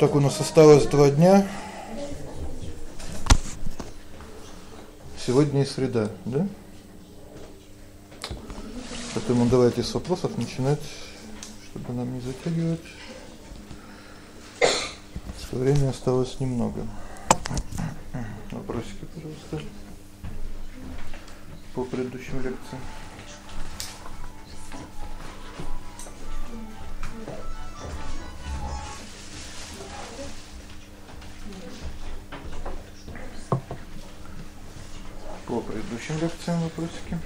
Так у нас осталось два дня. Сегодня и среда, да? Поэтому давайте с вопросов начинать, чтобы нам не затягивать. Время осталось немного. Вопросики, пожалуйста. По предыдущим лекциям. Предыдущим лекциям вопросики.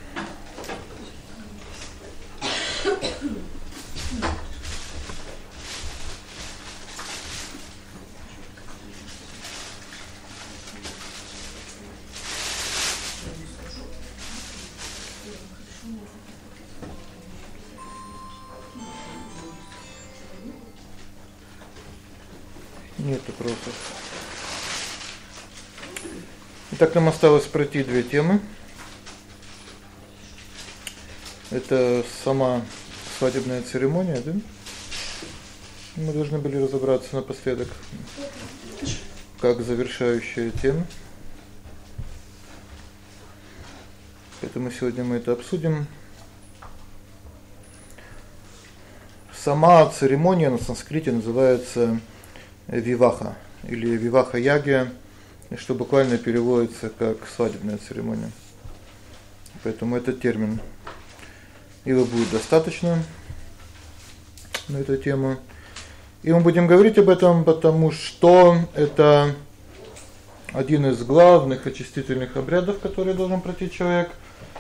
Нет вопросов. Итак, нам осталось пройти две темы. Это сама свадебная церемония, да? Мы должны были разобраться напоследок как завершающая тема. Поэтому сегодня мы это обсудим. Сама церемония на санскрите называется виваха или виваха ягия что буквально переводится как свадебная церемония. Поэтому этот термин его будет достаточно на эту тему. И мы будем говорить об этом, потому что это один из главных очистительных обрядов, который должен пройти человек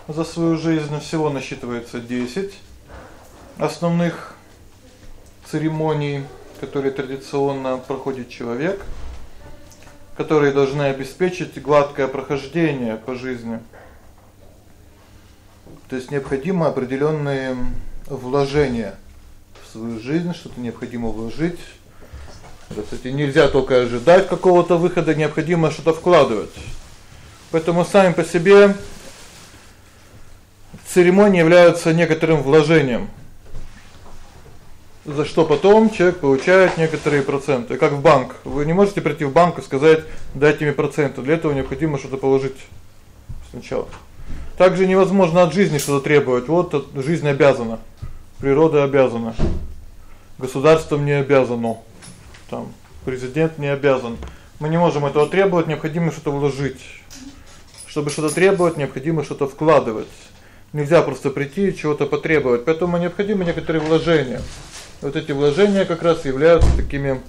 за свою жизнь. Всего насчитывается 10 основных церемоний, которые традиционно проходит человек которые должны обеспечить гладкое прохождение по жизни. То есть необходимо определённые вложения в свою жизнь, что-то необходимо вложить. Кстати, нельзя только ожидать какого-то выхода, необходимо что-то вкладывать. Поэтому сами по себе церемонии являются некоторым вложением за что потом человек получает некоторые проценты, как в банк. Вы не можете прийти в банк и сказать: "Дайте мне проценты". Для этого необходимо что-то положить сначала. Также невозможно от жизни что-то требовать. Вот жизнь обязана. Природа обязана. Государство не обязано. Там президент не обязан. Мы не можем этого требовать, необходимо что-то вложить. Чтобы что-то требовать, необходимо что-то вкладывать. Нельзя просто прийти и чего-то потребовать. Поэтому необходимы некоторые вложения. Вот эти вложения как раз являются такими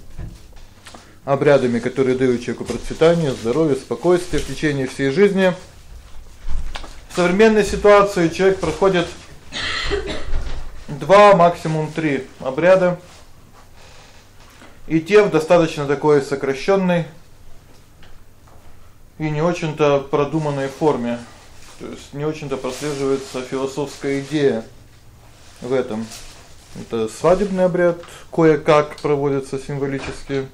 обрядами, которые дают человеку процветание, здоровье, спокойствие в течение всей жизни. В современной ситуации человек проходит два, максимум три обряда. И те в достаточно такой сокращённой и не очень-то продуманной форме. То есть не очень-то прослеживается философская идея в этом. Это свадебный обряд кое-как проводится символически,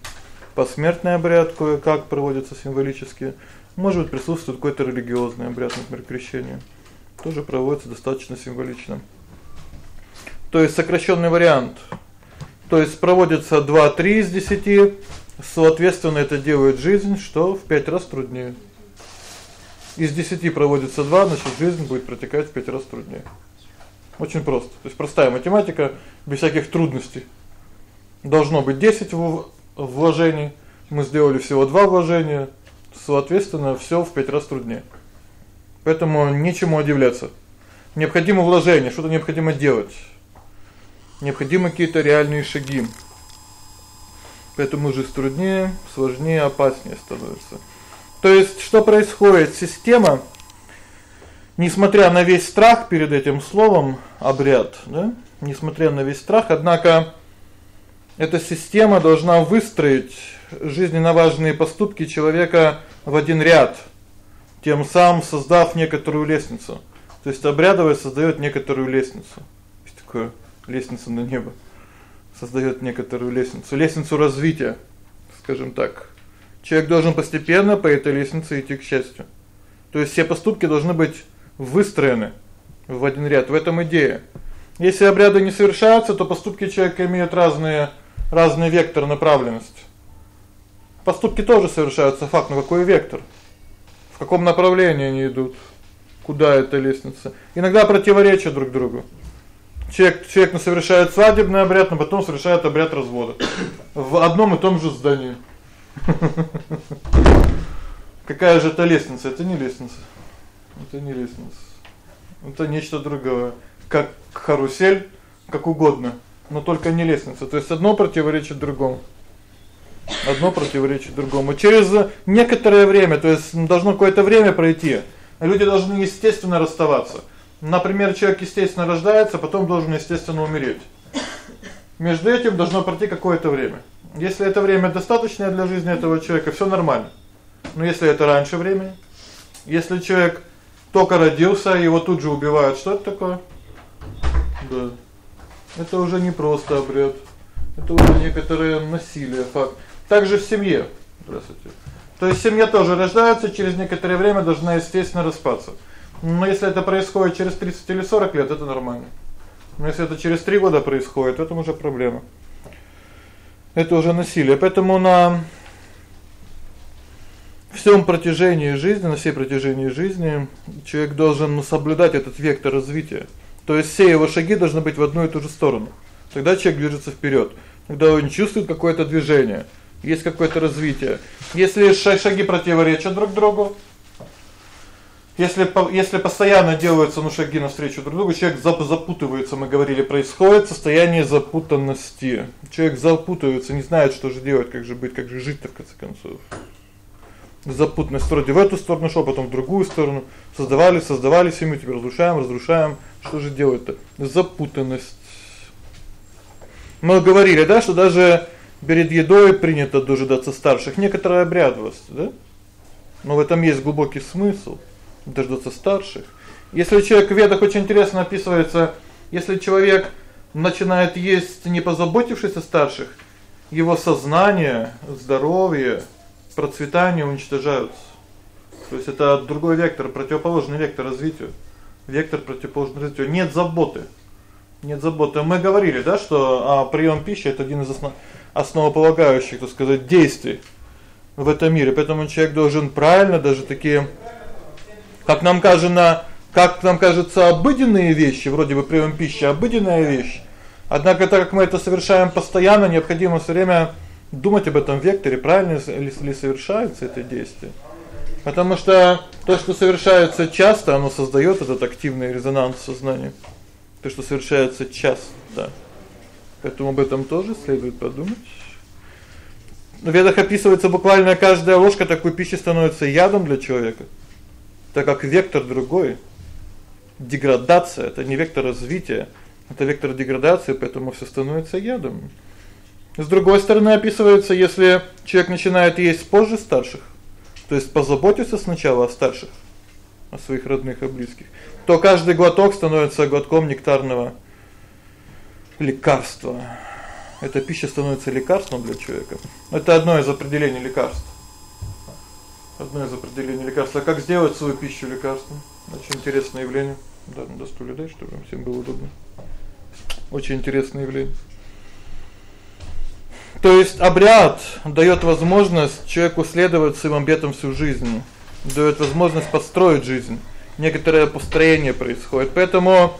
посмертный обряд кое-как проводится символически. Может быть, присутствует какой-то религиозный обряд, например, крещение. Тоже проводится достаточно символично. То есть сокращённый вариант. То есть проводится 2-3 из 10, соответственно, это делает жизнь, что в 5 раз труднее. Из 10 проводится 2, значит, жизнь будет протекать в 5 раз труднее. Очень просто. То есть простая математика без всяких трудностей. Должно быть 10 вложений. Мы сделали всего 2 вложения. Соответственно, всё в 5 раз труднее. Поэтому нечему удивляться. Необходимо вложение, что-то необходимо делать. Необходимы какие-то реальные шаги. Поэтому жизнь труднее, сложнее, опаснее становится. То есть что происходит? Система несмотря на весь страх перед этим словом обряд, да? Несмотря на весь страх, однако эта система должна выстроить жизненно важные поступки человека в один ряд, тем самым создав некоторую лестницу. То есть обрядовое создаёт некоторую лестницу. Есть такое лестница на небо. Создаёт некоторую лестницу, лестницу развития, скажем так. Человек должен постепенно по этой лестнице идти к счастью. То есть все поступки должны быть выстроены в один ряд. В этом идея. Если обряды не совершаются, то поступки человека имеют разные разный вектор направленности. Поступки тоже совершаются, факт, но какой вектор? В каком направлении они идут? Куда эта лестница? Иногда противоречат друг другу. Человек человек совершает свадебный обряд, но потом совершает обряд развода в одном и том же здании. Какая же это лестница? Это не лестница. Это не лестница. Это нечто другое. Как карусель, как угодно, но только не лестница. То есть одно противоречит другому. Одно противоречит другому. Через некоторое время, то есть должно какое-то время пройти. Люди должны естественно расставаться. Например, человек естественно рождается, потом должен естественно умереть. Между этим должно пройти какое-то время. Если это время достаточное для жизни этого человека, всё нормально. Но если это раньше времени, если человек только родился, его тут же убивают, что это такое? Да. Это уже не просто обряд. Это уже некоторое насилие, факт. Также в семье. Здравствуйте. То есть семья тоже рождается, через некоторое время должна естественно распаться. Но если это происходит через 30 или 40 лет, это нормально. Но если это через 3 года происходит, это уже проблема. Это уже насилие. Поэтому на всем протяжении жизни, на всей протяжении жизни человек должен ну, соблюдать этот вектор развития. То есть все его шаги должны быть в одну и ту же сторону. Тогда человек движется вперёд. Когда он чувствует какое-то движение, есть какое-то развитие. Если шаги противоречат друг другу, если если постоянно делаются ну шаги навстречу друг другу, человек запутывается, мы говорили, происходит состояние запутанности. Человек запутывается, не знает, что же делать, как же быть, как же жить-то в конце концов. Запутанность вроде в эту сторону шел, потом в другую сторону. Создавали, создавали семью, теперь разрушаем, разрушаем. Что же делать-то? Запутанность. Мы говорили, да, что даже перед едой принято дожидаться старших, некоторая обрядовость, да? Но в этом есть глубокий смысл дождаться старших. Если человек в ведах очень интересно описывается, если человек начинает есть, не позаботившись о старших, его сознание, здоровье, процветание уничтожаются. То есть это другой вектор, противоположный вектор развитию. Вектор противоположный развитию. Нет заботы. Нет заботы. Мы говорили, да, что а приём пищи это один из основ основополагающих, так сказать, действий в этом мире. Поэтому человек должен правильно даже такие как нам кажется, как нам кажется, обыденные вещи, вроде бы прием пищи обыденная вещь. Однако так как мы это совершаем постоянно, необходимо всё время думать об этом векторе, правильно ли, совершается это действие. Потому что то, что совершается часто, оно создаёт этот активный резонанс в сознании. То, что совершается часто. Поэтому об этом тоже следует подумать. В ведах описывается буквально каждая ложка такой пищи становится ядом для человека так как вектор другой. Деградация это не вектор развития, это вектор деградации, поэтому всё становится ядом. С другой стороны описывается, если человек начинает есть позже старших, то есть позаботиться сначала о старших, о своих родных и близких, то каждый глоток становится глотком нектарного лекарства. Эта пища становится лекарством для человека. Это одно из определений лекарств одно из определений лекарства. Как сделать свою пищу лекарством? Очень интересное явление. Да, на стуле дай, чтобы всем было удобно. Очень интересное явление. То есть обряд даёт возможность человеку следовать своим обетам всю жизнь, даёт возможность построить жизнь. Некоторое построение происходит. Поэтому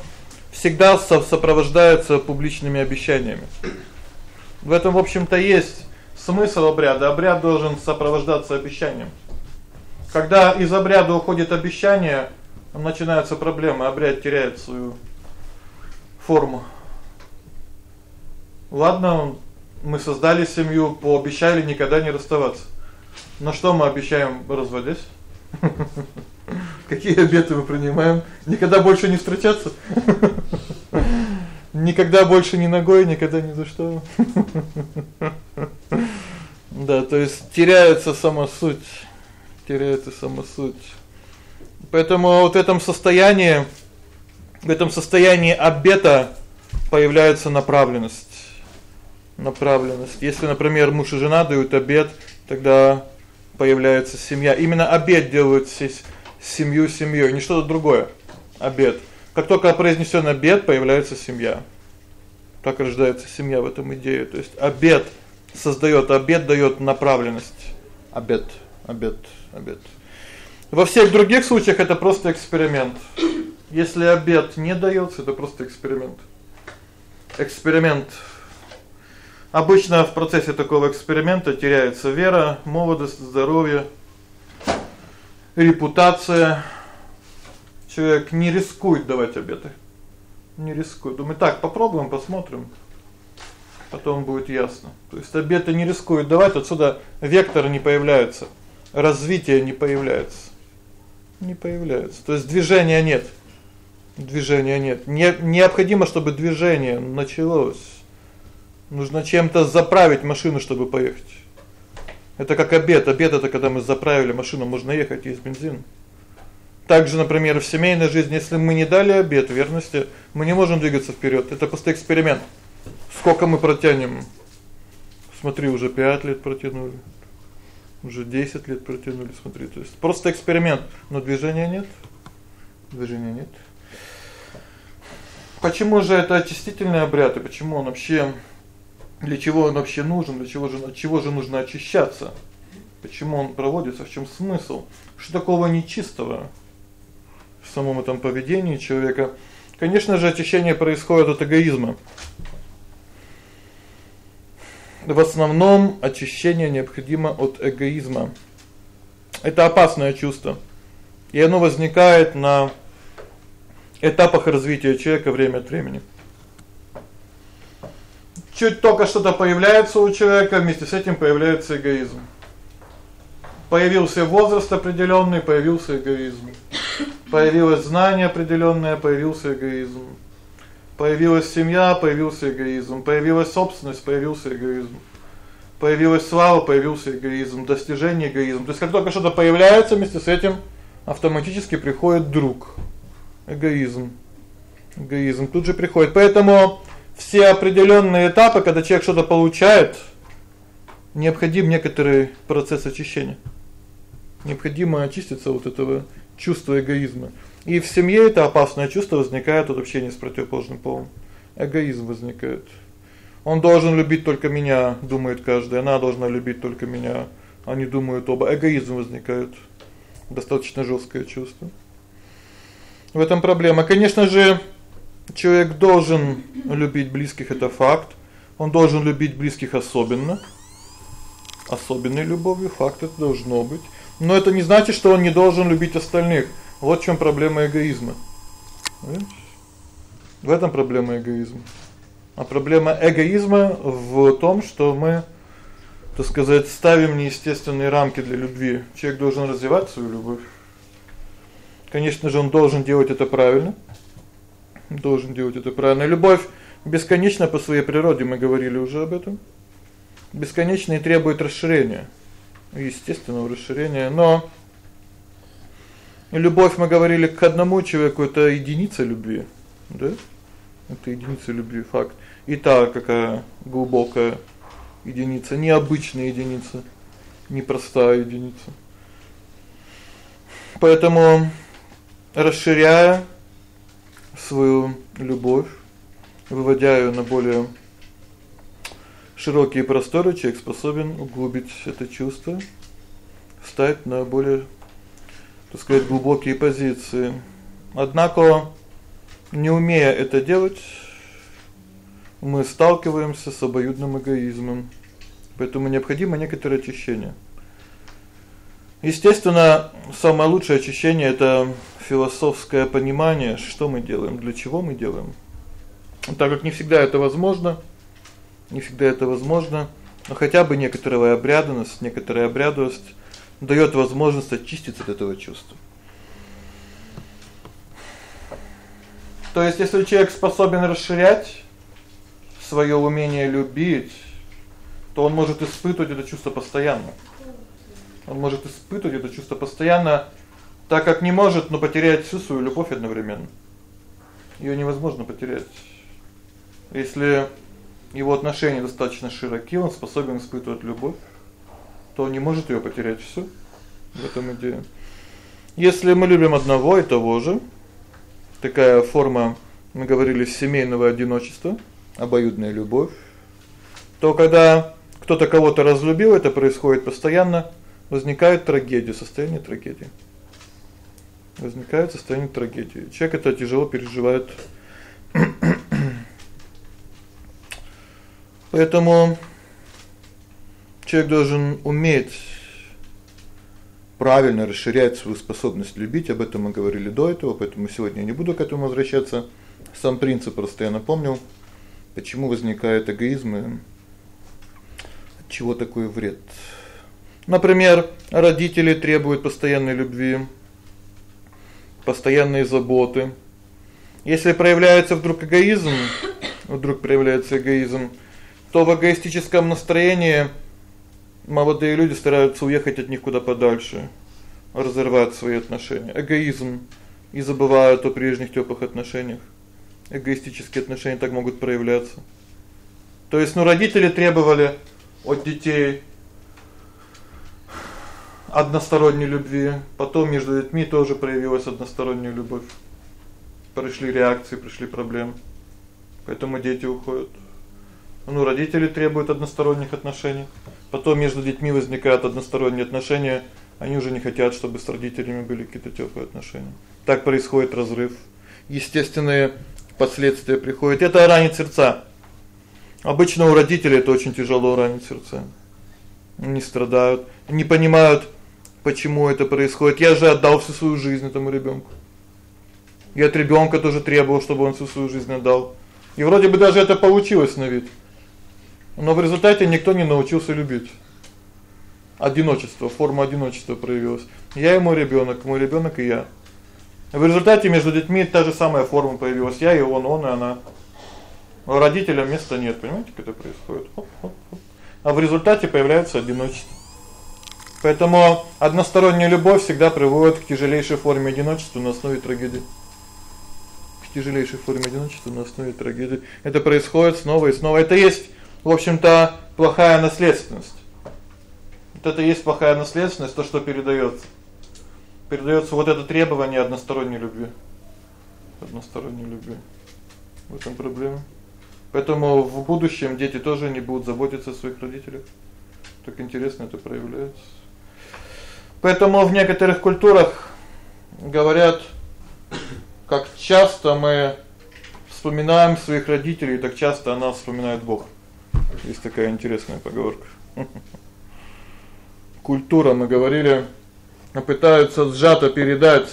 всегда сопровождается публичными обещаниями. В этом, в общем-то, есть смысл обряда. Обряд должен сопровождаться обещанием. Когда из обряда уходит обещание, начинаются проблемы, обряд теряет свою форму. Ладно, мы создали семью, пообещали никогда не расставаться. Но что мы обещаем, разводясь? Какие обеты мы принимаем? Никогда больше не встречаться? Никогда больше ни ногой, никогда ни за что. Да, то есть теряется сама суть теряется сама суть. Поэтому вот в этом состоянии в этом состоянии обета появляется направленность. Направленность. Если, например, муж и жена дают обет, тогда появляется семья. Именно обет делают семью семьёй, не что-то другое. Обет. Как только произнесён обет, появляется семья. Так рождается семья в этом идее. То есть обет создаёт обед, даёт направленность. Обед, обед, обед. Во всех других случаях это просто эксперимент. Если обед не даётся, это просто эксперимент. Эксперимент. Обычно в процессе такого эксперимента теряется вера, молодость, здоровье, репутация. Человек не рискует давать обеты. Не рискует. Думает: "Так, попробуем, посмотрим" потом будет ясно. То есть обеты не рискуют давать, отсюда вектор не появляется, развитие не появляется. Не появляется. То есть движения нет. Движения нет. Не необходимо, чтобы движение началось. Нужно чем-то заправить машину, чтобы поехать. Это как обед. Обед это когда мы заправили машину, можно ехать есть бензин. Также, например, в семейной жизни, если мы не дали обед верности, мы не можем двигаться вперёд. Это просто эксперимент. Сколько мы протянем? Смотри, уже 5 лет протянули. Уже 10 лет протянули, смотри, то есть просто эксперимент, но движения нет. Движения нет. Почему же это очистительный обряд и почему он вообще для чего он вообще нужен? Для чего же от чего же нужно очищаться? Почему он проводится? В чём смысл? Что такого нечистого в самом этом поведении человека? Конечно же, очищение происходит от эгоизма в основном очищение необходимо от эгоизма. Это опасное чувство. И оно возникает на этапах развития человека время от времени. Чуть только что-то появляется у человека, вместе с этим появляется эгоизм. Появился возраст определённый, появился эгоизм. Появилось знание определённое, появился эгоизм. Появилась семья, появился эгоизм, появилась собственность, появился эгоизм. Появилась слава, появился эгоизм, достижение эгоизм. То есть как только что-то появляется, вместе с этим автоматически приходит друг эгоизм. Эгоизм тут же приходит. Поэтому все определённые этапы, когда человек что-то получает, необходим некоторый процесс очищения. Необходимо очиститься от этого чувства эгоизма. И в семье это опасное чувство возникает от общения с противоположным полом. Эгоизм возникает. Он должен любить только меня, думает каждый. Она должна любить только меня. Они думают оба. Эгоизм возникает. Достаточно жёсткое чувство. В этом проблема. Конечно же, человек должен любить близких это факт. Он должен любить близких особенно. Особенной любовью факт это должно быть. Но это не значит, что он не должен любить остальных. Вот в чём проблема эгоизма. Понимаешь? В этом проблема эгоизма. А проблема эгоизма в том, что мы, так сказать, ставим неестественные рамки для любви. Человек должен развивать свою любовь. Конечно же, он должен делать это правильно. Должен делать это правильно. Любовь бесконечна по своей природе, мы говорили уже об этом. Бесконечна и требует расширения. Естественного расширения, но Любовь, мы говорили, к одному человеку это единица любви, да? Это единица любви факт. И та какая глубокая единица, необычная единица, непростая единица. Поэтому расширяя свою любовь, выводя её на более широкие просторы, человек способен углубить это чувство, стать на более так сказать, глубокие позиции. Однако, не умея это делать, мы сталкиваемся с обоюдным эгоизмом. Поэтому необходимо некоторое очищение. Естественно, самое лучшее очищение это философское понимание, что мы делаем, для чего мы делаем. Так как не всегда это возможно, не всегда это возможно, но хотя бы некоторая обрядность, некоторая обрядовость даёт возможность очиститься от этого чувства. То есть если человек способен расширять своё умение любить, то он может испытывать это чувство постоянно. Он может испытывать это чувство постоянно, так как не может, но потерять всю свою любовь одновременно. Её невозможно потерять. Если его отношения достаточно широки, он способен испытывать любовь то не может её потерять всю. В этом идея. Если мы любим одного и того же, такая форма, мы говорили, семейного одиночества, обоюдная любовь, то когда кто-то кого-то разлюбил, это происходит постоянно, возникает трагедия, состояние трагедии. Возникает состояние трагедии. Человек это тяжело переживает. Поэтому человек должен уметь правильно расширять свою способность любить. Об этом мы говорили до этого, поэтому сегодня я не буду к этому возвращаться. Сам принцип просто я напомнил, почему возникает эгоизм и от чего такой вред. Например, родители требуют постоянной любви, постоянной заботы. Если проявляется вдруг эгоизм, вдруг проявляется эгоизм, то в эгоистическом настроении молодые люди стараются уехать от них куда подальше, разорвать свои отношения. Эгоизм и забывают о прежних тёплых отношениях. Эгоистические отношения так могут проявляться. То есть, ну, родители требовали от детей односторонней любви, потом между детьми тоже проявилась односторонняя любовь. Пришли реакции, пришли проблемы. Поэтому дети уходят. Ну, родители требуют односторонних отношений. Потом между детьми возникают односторонние отношения. Они уже не хотят, чтобы с родителями были какие-то тёплые отношения. Так происходит разрыв. Естественные последствия приходят. Это ранит сердца. Обычно у родителей это очень тяжело ранить сердца. Они страдают, не понимают, почему это происходит. Я же отдал всю свою жизнь этому ребёнку. Я от ребёнка тоже требовал, чтобы он всю свою жизнь отдал. И вроде бы даже это получилось на вид. Но в результате никто не научился любить. Одиночество, форма одиночества проявилась. Я и мой ребёнок, мой ребёнок и я. В результате между детьми та же самая форма появилась. Я и он, он и она. У родителя места нет, понимаете, как это происходит? Хоп, хоп, хоп. А в результате появляется одиночество. Поэтому односторонняя любовь всегда приводит к тяжелейшей форме одиночества на основе трагедии. К тяжелейшей форме одиночества на основе трагедии. Это происходит снова и снова. Это есть, в общем-то, плохая наследственность. Вот это есть плохая наследственность, то, что передаётся. Передаётся вот это требование односторонней любви. Односторонней любви. В этом проблема. Поэтому в будущем дети тоже не будут заботиться о своих родителях. Так интересно это проявляется. Поэтому в некоторых культурах говорят, как часто мы вспоминаем своих родителей, так часто о нас вспоминает Бог. Есть такая интересная поговорка. Культура, мы говорили, пытаются сжато передать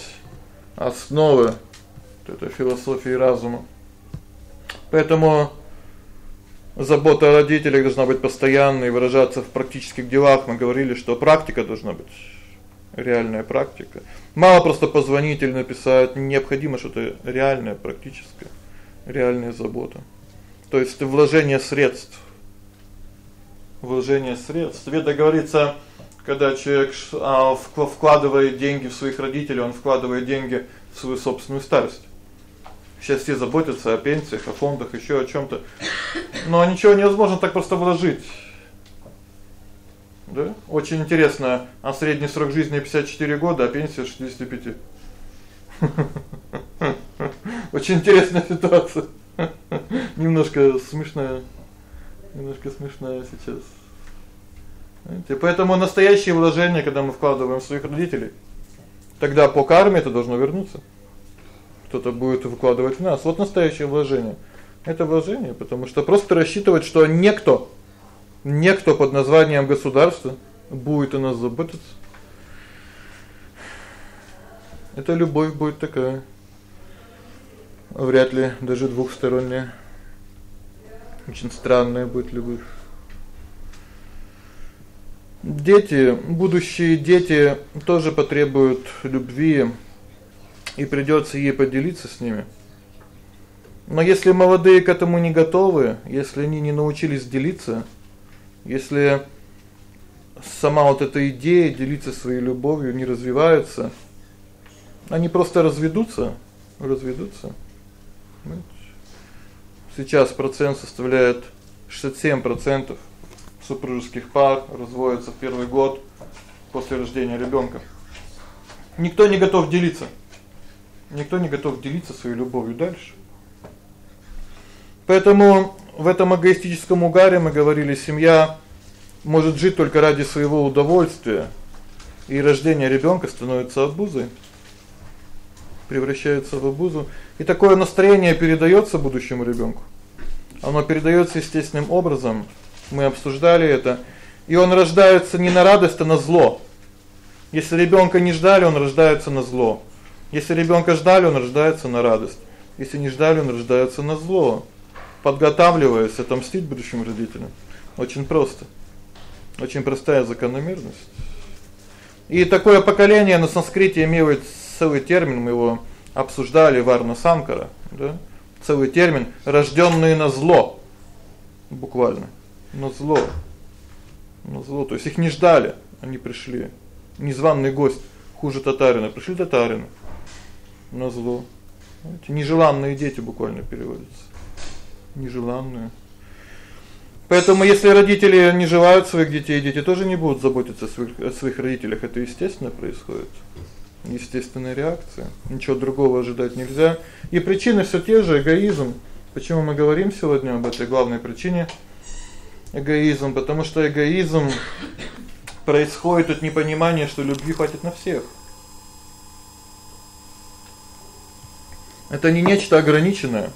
основы этой философии разума. Поэтому забота о родителях должна быть постоянной выражаться в практических делах. Мы говорили, что практика должна быть реальная практика. Мало просто позвонить или написать, необходимо что-то реальное, практическое, реальная забота. То есть вложение средств. Вложение средств. Ведь говорится, когда человек а, вкладывает деньги в своих родителей, он вкладывает деньги в свою собственную старость. Сейчас все заботятся о пенсиях, о фондах, ещё о чём-то. Но ничего невозможно так просто вложить. Да? Очень интересно, а средний срок жизни 54 года, а пенсия 65. Очень интересная ситуация. Немножко смешная. Немножко смешная сейчас. И поэтому настоящее вложение, когда мы вкладываем в своих родителей, тогда по карме это должно вернуться. Кто-то будет вкладывать в нас. Вот настоящее вложение. Это вложение, потому что просто рассчитывать, что некто некто под названием государство будет о нас заботиться. Это любовь будет такая. Вряд ли даже двухсторонняя. Очень странная будет любовь. Дети, будущие дети тоже потребуют любви, и придётся ей поделиться с ними. Но если молодые к этому не готовы, если они не научились делиться, если сама вот эта идея делиться своей любовью не развивается, они просто разведутся, разведутся. Сейчас процент составляет 67% супружеских пар разводятся в первый год после рождения ребёнка. Никто не готов делиться. Никто не готов делиться своей любовью дальше. Поэтому в этом эгоистическом угаре мы говорили, семья может жить только ради своего удовольствия, и рождение ребёнка становится обузой, превращается в обузу, и такое настроение передаётся будущему ребёнку. Оно передаётся естественным образом. Мы обсуждали это, и он рождается не на радость, а на зло. Если ребёнка не ждали, он рождается на зло. Если ребёнка ждали, он рождается на радость. Если не ждали, он рождается на зло, подготавливаясь отомстить будущим родителям. Очень просто. Очень простая закономерность. И такое поколение на санскрите имеет целый термин, мы его обсуждали варна санкара, да? Целый термин рождённые на зло. Буквально. На зло. На зло, то есть их не ждали, они пришли. Незваный гость, хуже татарина, пришли татарины. На зло. Эти нежеланные дети буквально переводится. Нежеланные. Поэтому если родители не желают своих детей, дети тоже не будут заботиться о своих, о своих родителях, это естественно происходит. Естественная реакция. Ничего другого ожидать нельзя. И причины всё те же эгоизм. Почему мы говорим сегодня об этой главной причине? Эгоизм, потому что эгоизм происходит от непонимания, что любви хватит на всех. Это не нечто ограниченное.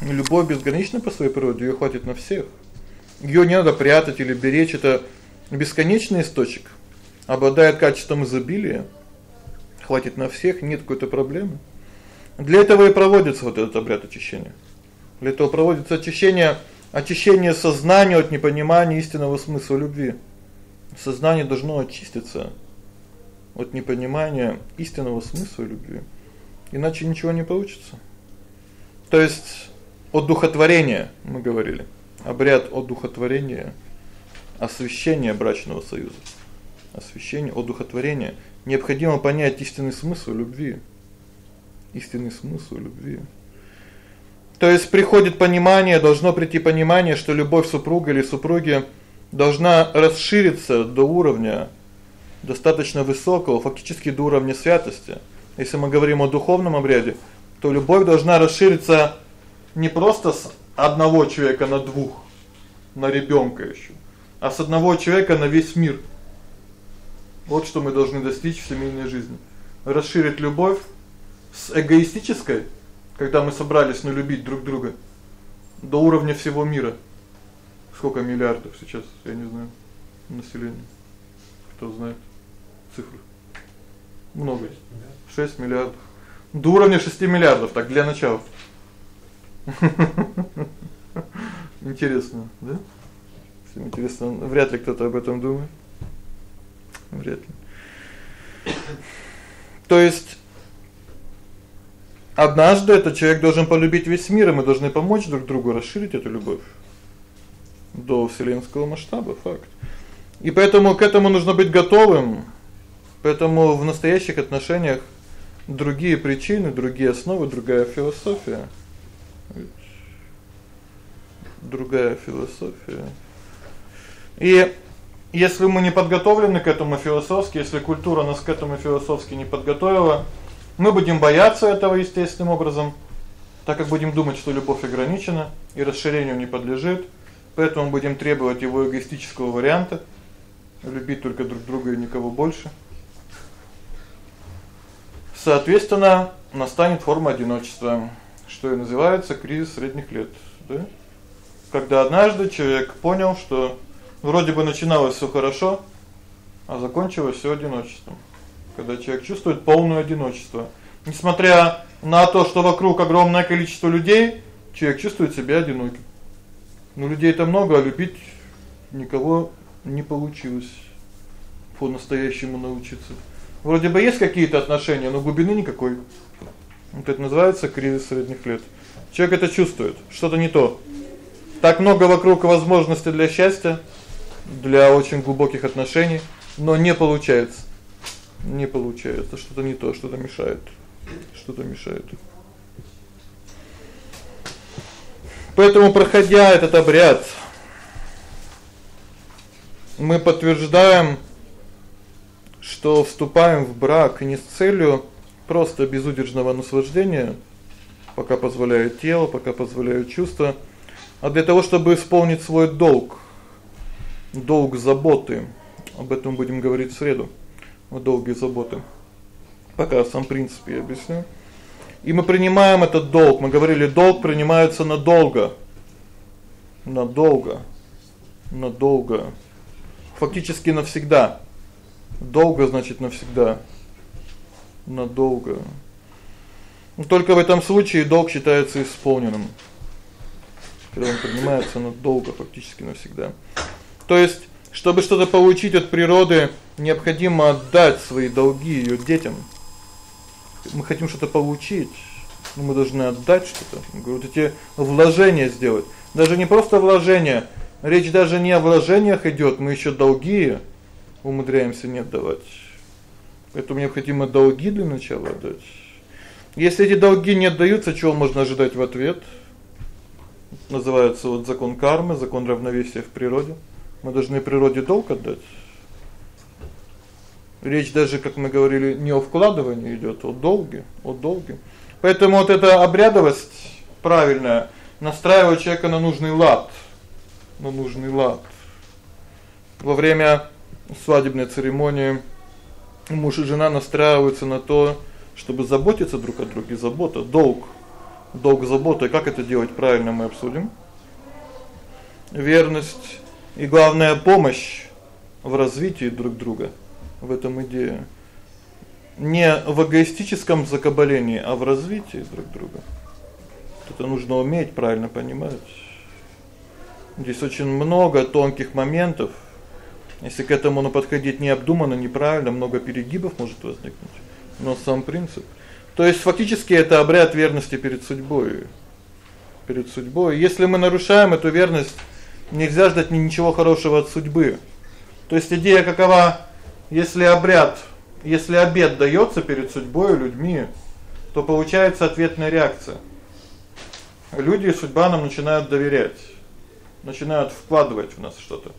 Любовь безгранична по своей природе, её хватит на всех. Её не надо прятать или беречь, это бесконечный источник. Обладает качеством изобилия. Хватит на всех, нет какой-то проблемы. Для этого и проводится вот этот обряд очищения. Для этого проводится очищение, очищение сознания от непонимания истинного смысла любви. Сознание должно очиститься от непонимания истинного смысла любви. Иначе ничего не получится. То есть одухотворение, мы говорили. Обряд одухотворения, освящение брачного союза. Освящение, одухотворение. Необходимо понять истинный смысл любви. Истинный смысл любви. То есть приходит понимание, должно прийти понимание, что любовь супруга или супруги должна расшириться до уровня достаточно высокого, фактически до уровня святости. Если мы говорим о духовном обряде, то любовь должна расшириться не просто с одного человека на двух, на ребёнка ещё, а с одного человека на весь мир. Вот что мы должны достичь в семейной жизни. Расширить любовь с эгоистической, когда мы собрались на любить друг друга, до уровня всего мира. Сколько миллиардов сейчас, я не знаю, населения. Кто знает цифры? Много. 6 миллиардов. До уровня 6 миллиардов, так для начала. Интересно, да? Всем интересно, вряд ли кто-то об этом думает. Вряд ли. То есть однажды этот человек должен полюбить весь мир, и мы должны помочь друг другу расширить эту любовь до вселенского масштаба, факт. И поэтому к этому нужно быть готовым. Поэтому в настоящих отношениях другие причины, другие основы, другая философия. Другая философия. И если мы не подготовлены к этому философски, если культура нас к этому философски не подготовила, мы будем бояться этого естественным образом, так как будем думать, что любовь ограничена и расширению не подлежит, поэтому будем требовать его эгоистического варианта любить только друг друга и никого больше. Соответственно, настанет форма одиночества, что и называется кризис средних лет, да? Когда однажды человек понял, что вроде бы начиналось всё хорошо, а закончилось всё одиночеством. Когда человек чувствует полное одиночество, несмотря на то, что вокруг огромное количество людей, человек чувствует себя одиноким. Но людей-то много, а любить никого не получилось по-настоящему научиться. Вроде бы есть какие-то отношения, но глубины никакой. Вот это называется кризис средних лет. Человек это чувствует, что-то не то. Так много вокруг возможностей для счастья, для очень глубоких отношений, но не получается. Не получается, что-то не то, что-то мешает. Что-то мешает. Поэтому проходя этот обряд, мы подтверждаем что вступаем в брак не с целью просто безудержного наслаждения, пока позволяет тело, пока позволяют чувства, а для того, чтобы исполнить свой долг. долг заботы. Об этом будем говорить в среду. О долге заботы. Пока сам принцип я объясню. И мы принимаем этот долг. Мы говорили, долг принимается надолго. Надолго. Надолго. Фактически навсегда. Долго значит навсегда. Надолго. Но только в этом случае долг считается исполненным. Когда он принимается надолго, фактически навсегда. То есть, чтобы что-то получить от природы, необходимо отдать свои долги её детям. Мы хотим что-то получить, но мы должны отдать что-то. Говорю, эти вложения сделать. Даже не просто вложения, речь даже не о вложениях идёт, мы ещё долги умудряемся не отдавать. Поэтому необходимо долги для начала отдать. Если эти долги не отдаются, чего можно ожидать в ответ? Называется вот закон кармы, закон равновесия в природе. Мы должны природе долг отдать. Речь даже, как мы говорили, не о вкладывании идёт, о долге, о долге. Поэтому вот эта обрядовость правильная настраивает человека на нужный лад, на нужный лад. Во время свадебной церемонии муж и жена настраиваются на то, чтобы заботиться друг о друге, забота, долг. Долг заботы, как это делать правильно, мы обсудим. Верность и главная помощь в развитии друг друга. В этом идея. Не в эгоистическом закабалении, а в развитии друг друга. Это нужно уметь правильно понимать. Здесь очень много тонких моментов. Если к этому ну подходить необдуманно, неправильно, много перегибов может возникнуть. Но сам принцип. То есть фактически это обряд верности перед судьбой. Перед судьбой. Если мы нарушаем эту верность, нельзя ждать ничего хорошего от судьбы. То есть идея какова? Если обряд, если обет даётся перед судьбой людьми, то получается ответная реакция. Люди судьба нам начинают доверять, начинают вкладывать в нас что-то.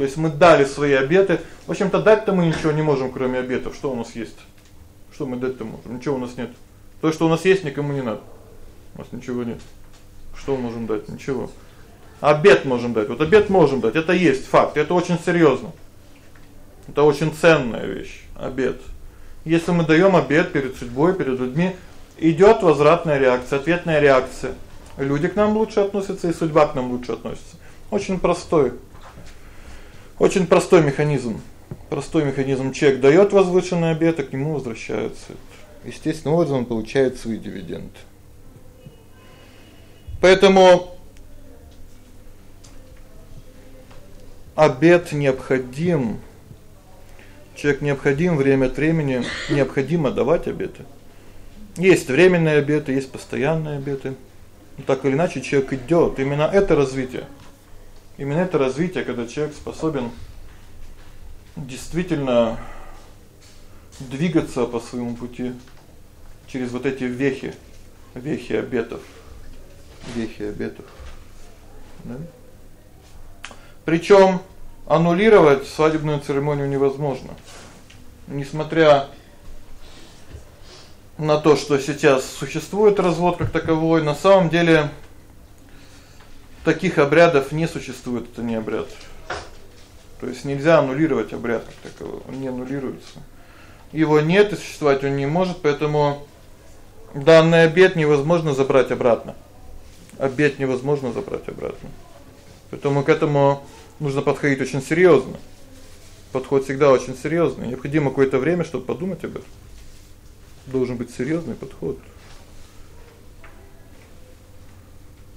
То есть мы дали свои обеты. В общем-то, дать-то мы ничего не можем, кроме обетов. Что у нас есть? Что мы дать-то можем? Ничего у нас нет. То, что у нас есть, никому не надо. У нас ничего нет. Что мы можем дать? Ничего. Обет можем дать. Вот обет можем дать. Это есть факт. Это очень серьёзно. Это очень ценная вещь обет. Если мы даём обет перед судьбой, перед людьми, идёт возвратная реакция, ответная реакция. Люди к нам лучше относятся, и судьба к нам лучше относится. Очень простой. Очень простой механизм. Простой механизм. Человек даёт возвышенный обет, а к нему возвращается. Естественным образом он получает свои дивиденды. Поэтому обет необходим. Человек необходим время от времени, необходимо давать обеты. Есть временные обеты, есть постоянные обеты. Так или иначе человек идёт. Именно это развитие. Именно это развитие, когда человек способен действительно двигаться по своему пути через вот эти вехи, вехи обетов, вехи обетов. Да? Причём аннулировать свадебную церемонию невозможно. Несмотря на то, что сейчас существует развод как таковой, на самом деле таких обрядов не существует, это не обряд. То есть нельзя аннулировать обряд как таковой, он не аннулируется. Его нет и существовать он не может, поэтому данный обет невозможно забрать обратно. Обет невозможно забрать обратно. Поэтому к этому нужно подходить очень серьёзно. Подход всегда очень серьёзный. Необходимо какое-то время, чтобы подумать об этом. Должен быть серьёзный подход.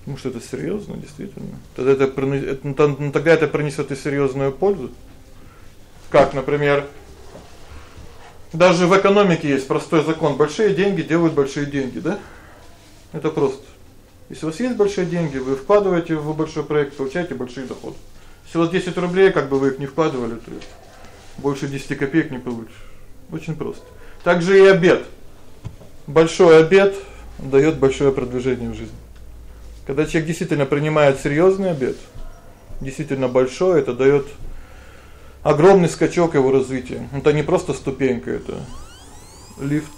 Ну что это серьёзно, действительно. Тогда это, это ну, тогда это принесёт и серьёзную пользу. Как, например, даже в экономике есть простой закон: большие деньги делают большие деньги, да? Это просто. Если у вас есть большие деньги, вы вкладываете в большой проект, получаете большие доходы. Если у вас 10 рублей, как бы вы их не вкладывали, то больше 10 копеек не получишь. Очень просто. Также и обед. Большой обед даёт большое продвижение в жизни. Когда человек действительно принимает серьёзный обед, действительно большой, это даёт огромный скачок его развития. Это не просто ступенька, это лифт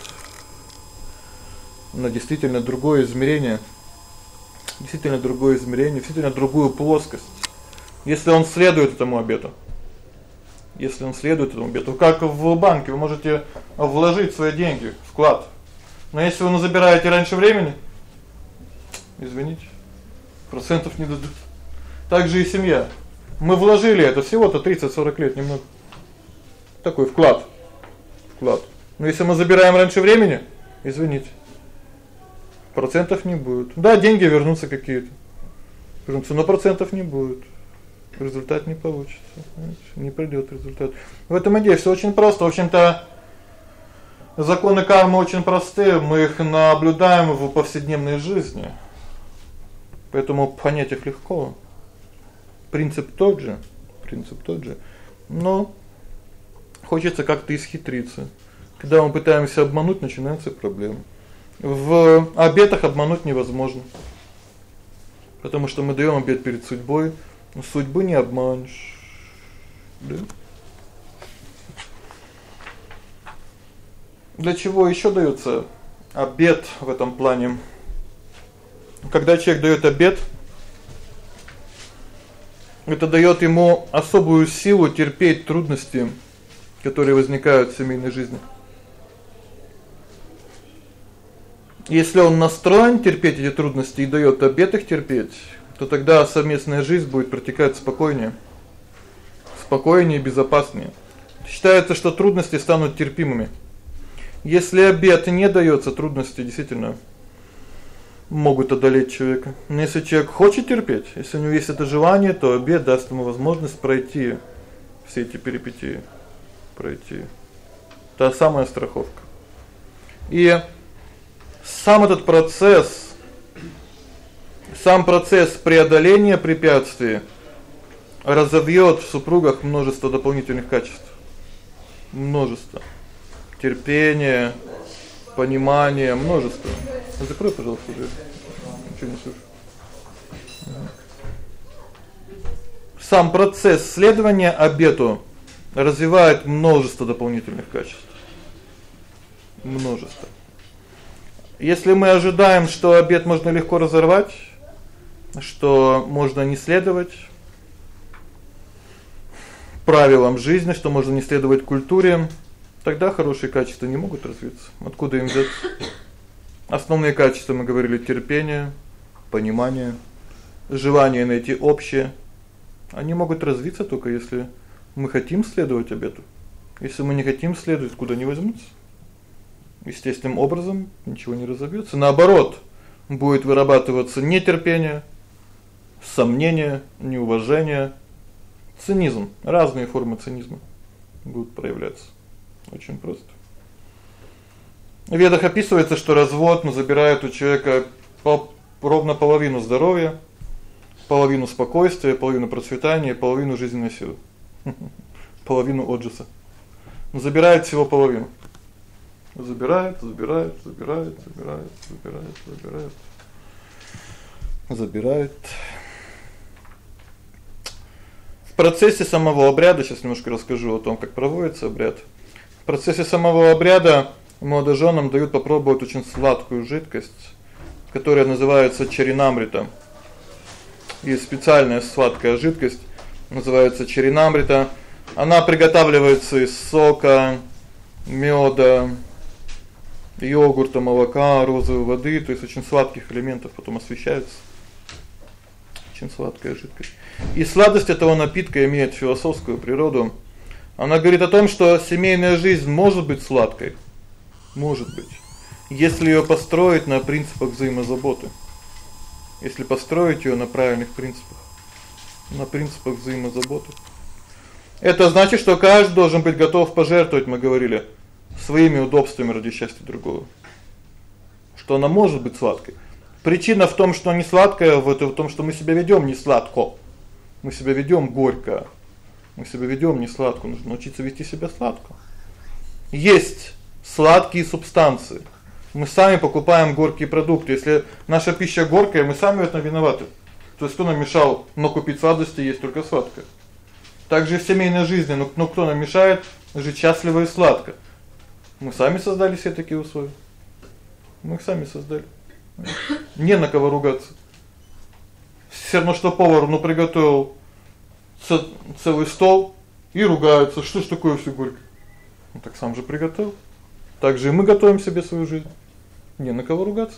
на действительно другое измерение. Действительно другое измерение, действительно другую плоскость. Если он следует этому обету. Если он следует этому обету, как в банке, вы можете вложить свои деньги, вклад. Но если вы забираете раньше времени, извините, процентов не дадут. Так же и семья. Мы вложили это всего-то 30-40 лет немного. Такой вклад. Вклад. Но если мы забираем раньше времени, извините. Процентов не будет. Да, деньги вернутся какие-то. Вернутся, но процентов не будет. Результат не получится. Не придёт результат. В этом идея всё очень просто. В общем-то, законы кармы очень простые, мы их наблюдаем в повседневной жизни. Поэтому понять их легко. Принцип тот же, принцип тот же. Но хочется как-то исхитриться. Когда мы пытаемся обмануть, начинаются проблемы. В обетах обмануть невозможно. Потому что мы даём обет перед судьбой, но судьбу не обманешь. Да? Для чего ещё даётся обет в этом плане? Когда человек даёт обет, это даёт ему особую силу терпеть трудности, которые возникают в семейной жизни. Если он настроен терпеть эти трудности и даёт обет их терпеть, то тогда совместная жизнь будет протекать спокойнее. Спокойнее и безопаснее. Считается, что трудности станут терпимыми. Если обет не даётся, трудности действительно могут одолеть человека. Но если человек хочет терпеть, если у него есть это желание, то обет даст ему возможность пройти все эти перипетии, пройти. Та самая страховка. И сам этот процесс сам процесс преодоления препятствий разовьёт в супругах множество дополнительных качеств. Множество. Терпение, понимание, множество. Закрой, пожалуйста, дверь. Ничего не слышу. Сам процесс следования обету развивает множество дополнительных качеств. Множество. Если мы ожидаем, что обет можно легко разорвать, что можно не следовать правилам жизни, что можно не следовать культуре, тогда хорошие качества не могут развиться. Откуда им взяться? Основные качества мы говорили: терпение, понимание, желание найти общее. Они могут развиться только если мы хотим следовать обету. Если мы не хотим следовать, куда не возьмутся естественным образом ничего не разовьётся. Наоборот, будет вырабатываться нетерпение, сомнение, неуважение, цинизм, разные формы цинизма будут проявляться. Очень просто. В ведах описывается, что развод ну, забирает у человека по ровно половину здоровья, половину спокойствия, половину процветания, половину жизненной силы. Половину отжиса. Забирает всего половину. Забирает, забирает, забирает, забирает, забирает, забирает. Забирает. В процессе самого обряда сейчас немножко расскажу о том, как проводится обряд. В процессе самого обряда молодоженам дают попробовать очень сладкую жидкость, которая называется чаринамрита. Есть специальная сладкая жидкость, называется чаринамрита. Она приготавливается из сока, мёда, йогурта, молока, розовой воды, то есть очень сладких элементов потом освещается. Очень сладкая жидкость. И сладость этого напитка имеет философскую природу. Она говорит о том, что семейная жизнь может быть сладкой. Может быть. Если её построить на принципах взаимозаботы. Если построить её на правильных принципах. На принципах взаимозаботы. Это значит, что каждый должен быть готов пожертвовать, мы говорили, своими удобствами ради счастья другого. Что она может быть сладкой. Причина в том, что не сладкая, в это в том, что мы себя ведём не сладко. Мы себя ведём горько. Мы себя ведём не сладко, нужно научиться вести себя сладко. Есть сладкие субстанции. Мы сами покупаем горькие продукты. Если наша пища горькая, мы сами в этом виноваты. То есть кто нам мешал накупить сладости, есть только сладкое. Также в семейной жизни, но, но кто нам мешает жить счастливо и сладко? Мы сами создали все такие условия. Мы их сами создали. Не на кого ругаться. Всё равно что повар, ну приготовил целый стол и ругаются. Что ж такое всё горько? Ну так сам же приготовил. Так же и мы готовим себе свою жизнь. Не на кого ругаться.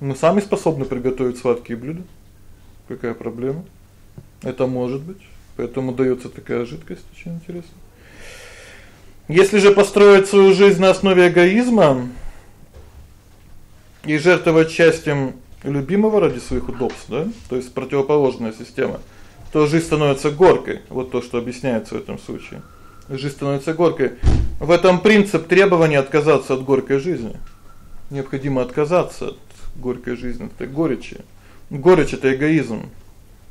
Мы сами способны приготовить сладкие блюда. Какая проблема? Это может быть. Поэтому даётся такая жидкость, очень интересно. Если же построить свою жизнь на основе эгоизма и жертвовать счастьем любимого ради своих удобств, да? То есть противоположная система. То жизнь становится горкой. Вот то, что объясняется в этом случае. Жизнь становится горкой. В этом принцип требования отказаться от горькой жизни. Необходимо отказаться от горькой жизни, от этой горечи. Горечь это эгоизм.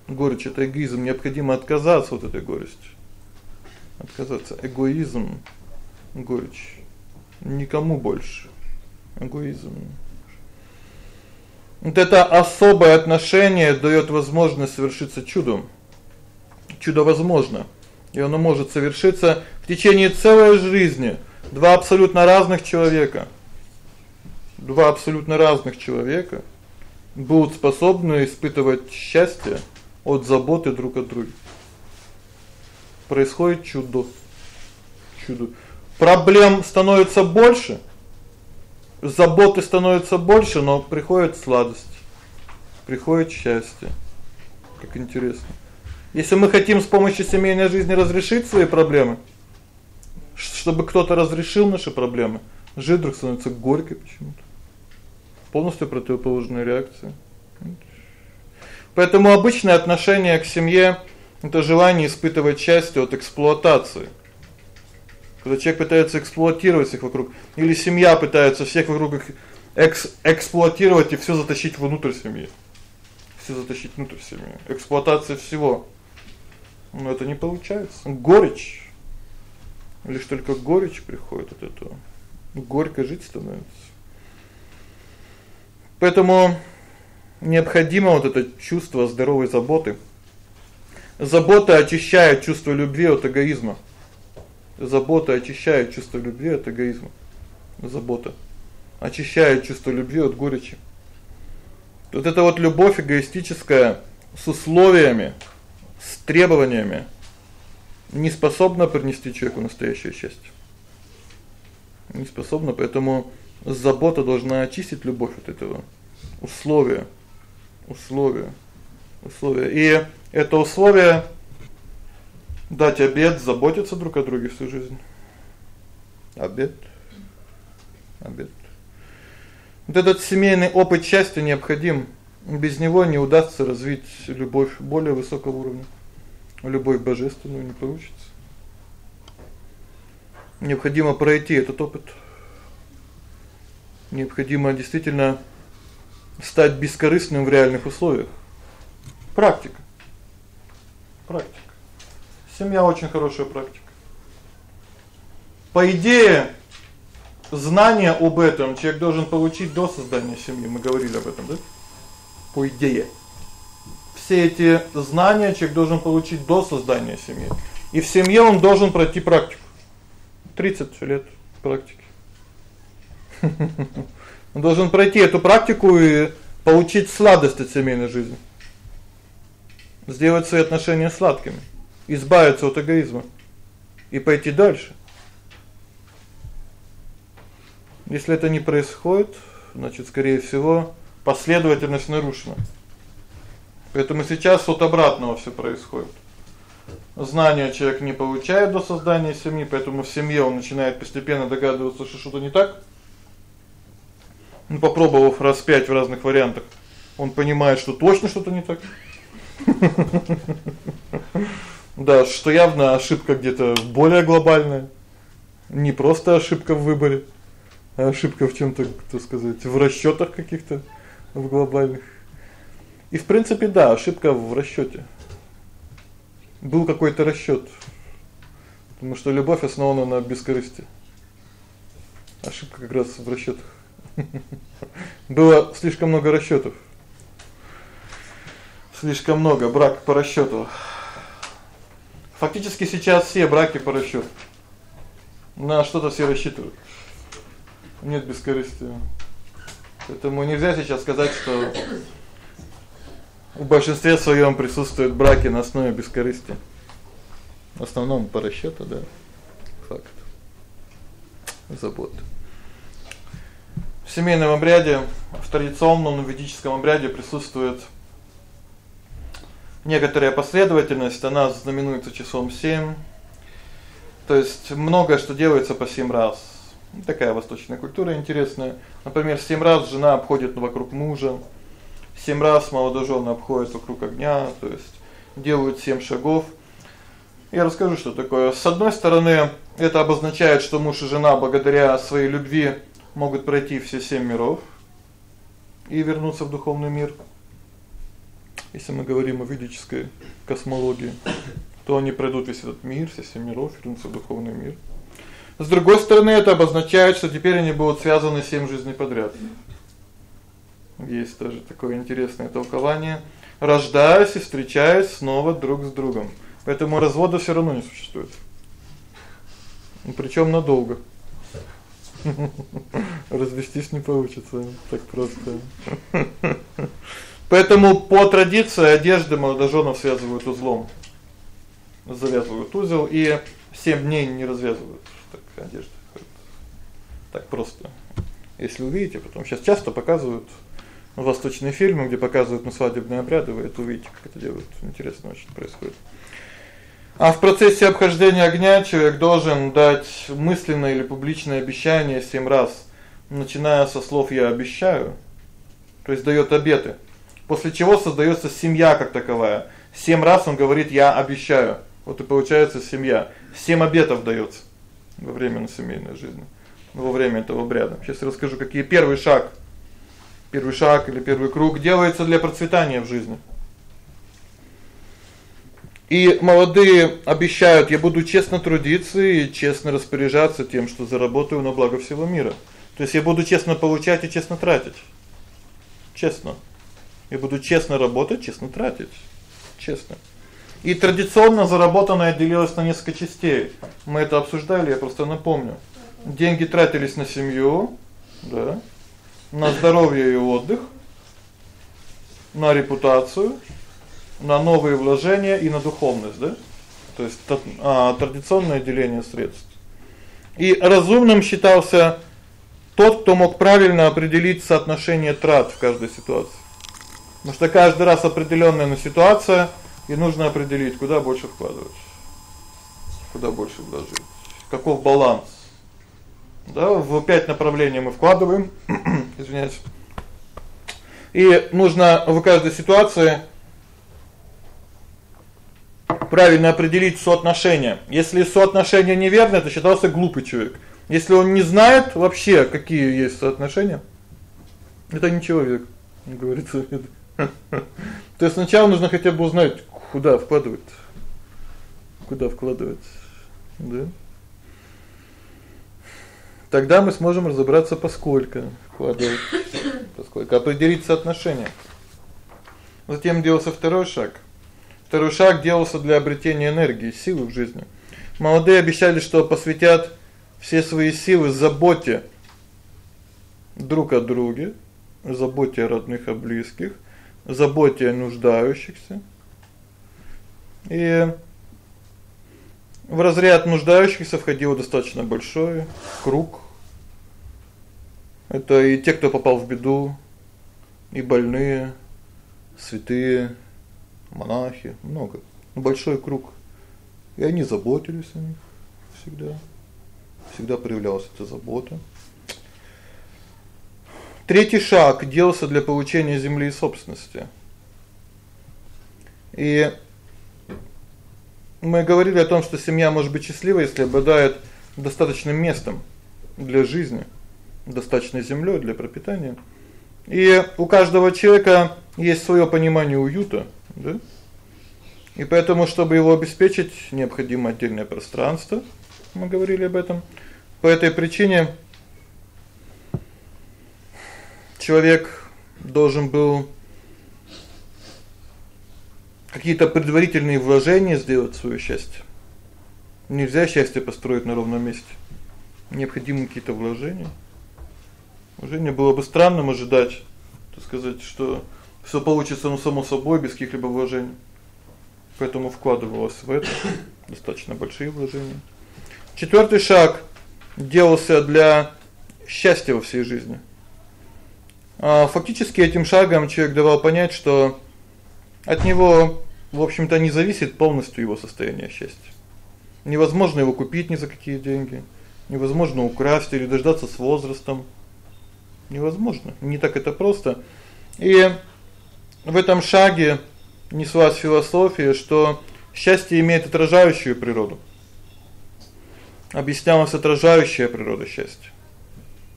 Горечь это эгоизм, необходимо отказаться от этой горести. Отказаться эгоизм, горечь. Никому больше. Эгоизм. Вот это особое отношение даёт возможность совершиться чудом. Чудо возможно, и оно может совершиться в течение целой жизни. Два абсолютно разных человека два абсолютно разных человека будут способны испытывать счастье от заботы друг о друге. Происходит чудо. Чудо. Проблем становится больше, заботы становится больше, но приходит сладость. Приходит счастье. Как интересно. Если мы хотим с помощью семейной жизни разрешить свои проблемы, чтобы кто-то разрешил наши проблемы, жизнь вдруг становится горькой почему-то полностью противоположная реакция. Поэтому обычное отношение к семье это желание испытывать счастье от эксплуатации. Когда человек пытается эксплуатировать всех вокруг, или семья пытается всех вокруг экс эксплуатировать и всё затащить внутрь семьи. Всё затащить внутрь семьи. Эксплуатация всего. Но это не получается. Горечь. Лишь только горечь приходит от этого. Горько жить становится. Поэтому необходимо вот это чувство здоровой заботы. Забота очищает чувство любви от эгоизма. Забота очищает чувство любви от эгоизма. Забота очищает чувство любви от горечи. Вот это вот любовь эгоистическая с условиями, требованиями не способна принести человеку настоящее счастье. Не способна, поэтому забота должна очистить любовь от этого условия. Условия. Условия. И это условие дать обет заботиться друг о друге всю жизнь. Обет. Обет. Вот этот семейный опыт счастья необходим. Без него не удастся развить любовь более высокого уровня. Любовь божественную не получится. Необходимо пройти этот опыт необходимо действительно стать бескорыстным в реальных условиях. Практика. Практика. Семья очень хорошая практика. По идее, знание об этом человек должен получить до создания семьи. Мы говорили об этом, да? По идее. Все эти знания человек должен получить до создания семьи. И в семье он должен пройти практику. 30 лет практики. Он должен пройти эту практику и получить сладость от семейной жизни. Сделать свои отношения сладкими, избавиться от эгоизма и пойти дальше. Если это не происходит, значит, скорее всего, последовательность нарушена. Поэтому сейчас вот обратного всё происходит. Знания человек не получает до создания семьи, поэтому в семье он начинает постепенно догадываться, что что-то не так. Ну попробовав раз пять в разных вариантах, он понимает, что точно что-то не так. Да, что явно ошибка где-то более глобальная. Не просто ошибка в выборе, а ошибка в чём-то, так сказать, в расчётах каких-то в глобальных. И в принципе, да, ошибка в расчёте. Был какой-то расчёт. Потому что любовь основана на бескорыстии. Ошибка как раз в расчётах. Было слишком много расчётов. Слишком много брак по расчёту. Фактически сейчас все браки по расчёту. На что-то все рассчитывают. Нет бескорыстия. Поэтому нельзя сейчас сказать, что в большинстве своём присутствуют браки на основе бескорыстия. В основном по расчёту, да. Факт. Забот. В семейном обряде, в традиционном ведическом обряде присутствует некоторая последовательность, она знаменуется числом 7. То есть многое что делается по 7 раз. Такая восточная культура интересная. Например, 7 раз жена обходит вокруг мужа. 7 раз молодожены обходят вокруг огня, то есть делают 7 шагов. Я расскажу, что такое. С одной стороны, это обозначает, что муж и жена благодаря своей любви могут пройти все 7 миров и вернуться в духовный мир. Если мы говорим о ведической космологии, то они пройдут весь этот мир, все 7 миров, вернутся в духовный мир. С другой стороны, это обозначает, что теперь они будут связаны 7 жизней подряд. Есть тоже такое интересное толкование, рождаясь и встречаясь снова друг с другом. Поэтому развода всё равно не существует. Ну причём надолго. Развестись не получится так просто. Поэтому по традиции одежды молодоженов связывают узлом. Завязывают узел и 7 дней не развязывают так одежды. Так просто. Если увидите, потом сейчас часто показывают восточные фильмы, где показывают на свадебные обряды, вы это увидите, как это делают. Интересно очень происходит. А в процессе обхождения огня человек должен дать мысленное или публичное обещание 7 раз, начиная со слов я обещаю. То есть даёт обеты. После чего создаётся семья как таковая. 7 раз он говорит я обещаю. Вот и получается семья. 7 обетов даётся во время семейной жизни. Во время этого обряда. Сейчас расскажу, какие первый шаг первый шаг или первый круг делается для процветания в жизни. И молодые обещают: "Я буду честно трудиться и честно распоряжаться тем, что заработаю на благо всего мира". То есть я буду честно получать и честно тратить. Честно. Я буду честно работать, честно тратить. Честно. И традиционно заработанное делилось на несколько частей. Мы это обсуждали, я просто напомню. Деньги тратились на семью, да? На здоровье и отдых, на репутацию, на новые вложения и на духовность, да? То есть а, традиционное деление средств. И разумным считался тот, кто мог правильно определить соотношение трат в каждой ситуации. Потому что каждый раз определённая на ситуация, и нужно определить, куда больше вкладывать. Куда больше вложить. Каков баланс? Да, в пять направлений мы вкладываем. Извиняюсь. И нужно в каждой ситуации правильно определить соотношение. Если соотношение неверное, то считался глупый человек. Если он не знает вообще, какие есть соотношения, это не человек, говорится. То есть сначала нужно хотя бы узнать, куда вкладывать. Куда вкладывать. Да? Тогда мы сможем разобраться поскольку вкладывать, поскольку определить соотношение. Затем делался второй шаг. Второй шаг делался для обретения энергии, силы в жизни. Молодые обещали, что посвятят все свои силы заботе друг о друге, заботе о родных и близких, заботе о нуждающихся. И в разряд нуждающихся входил достаточно большой круг. Это и те, кто попал в беду, и больные, святые, монахи, много. Большой круг. И они заботились о них всегда. Всегда проявлялась эта забота. Третий шаг делался для получения земли и собственности. И мы говорили о том, что семья может быть счастливой, если обладает достаточным местом для жизни, достаточной землёй для пропитания. И у каждого человека есть своё понимание уюта, да? И поэтому, чтобы его обеспечить, необходимо отдельное пространство. Мы говорили об этом. По этой причине человек должен был какие-то предварительные вложения сделать в своё счастье. Нельзя счастье построить на ровном месте. Необходимы какие-то вложения. Уже не было бы странным ожидать, так сказать, что всё получится ну само собой без каких-либо вложений. Поэтому вкладывалось в это достаточно большие вложения. Четвёртый шаг делался для счастья во всей жизни. А фактически этим шагом человек давал понять, что от него, в общем-то, не зависит полностью его состояние счастья. Невозможно его купить ни за какие деньги, невозможно украсть или дождаться с возрастом. Невозможно. Не так это просто. И в этом шаге неслась философия, что счастье имеет отражающую природу. Объяснялась отражающая природа счастья.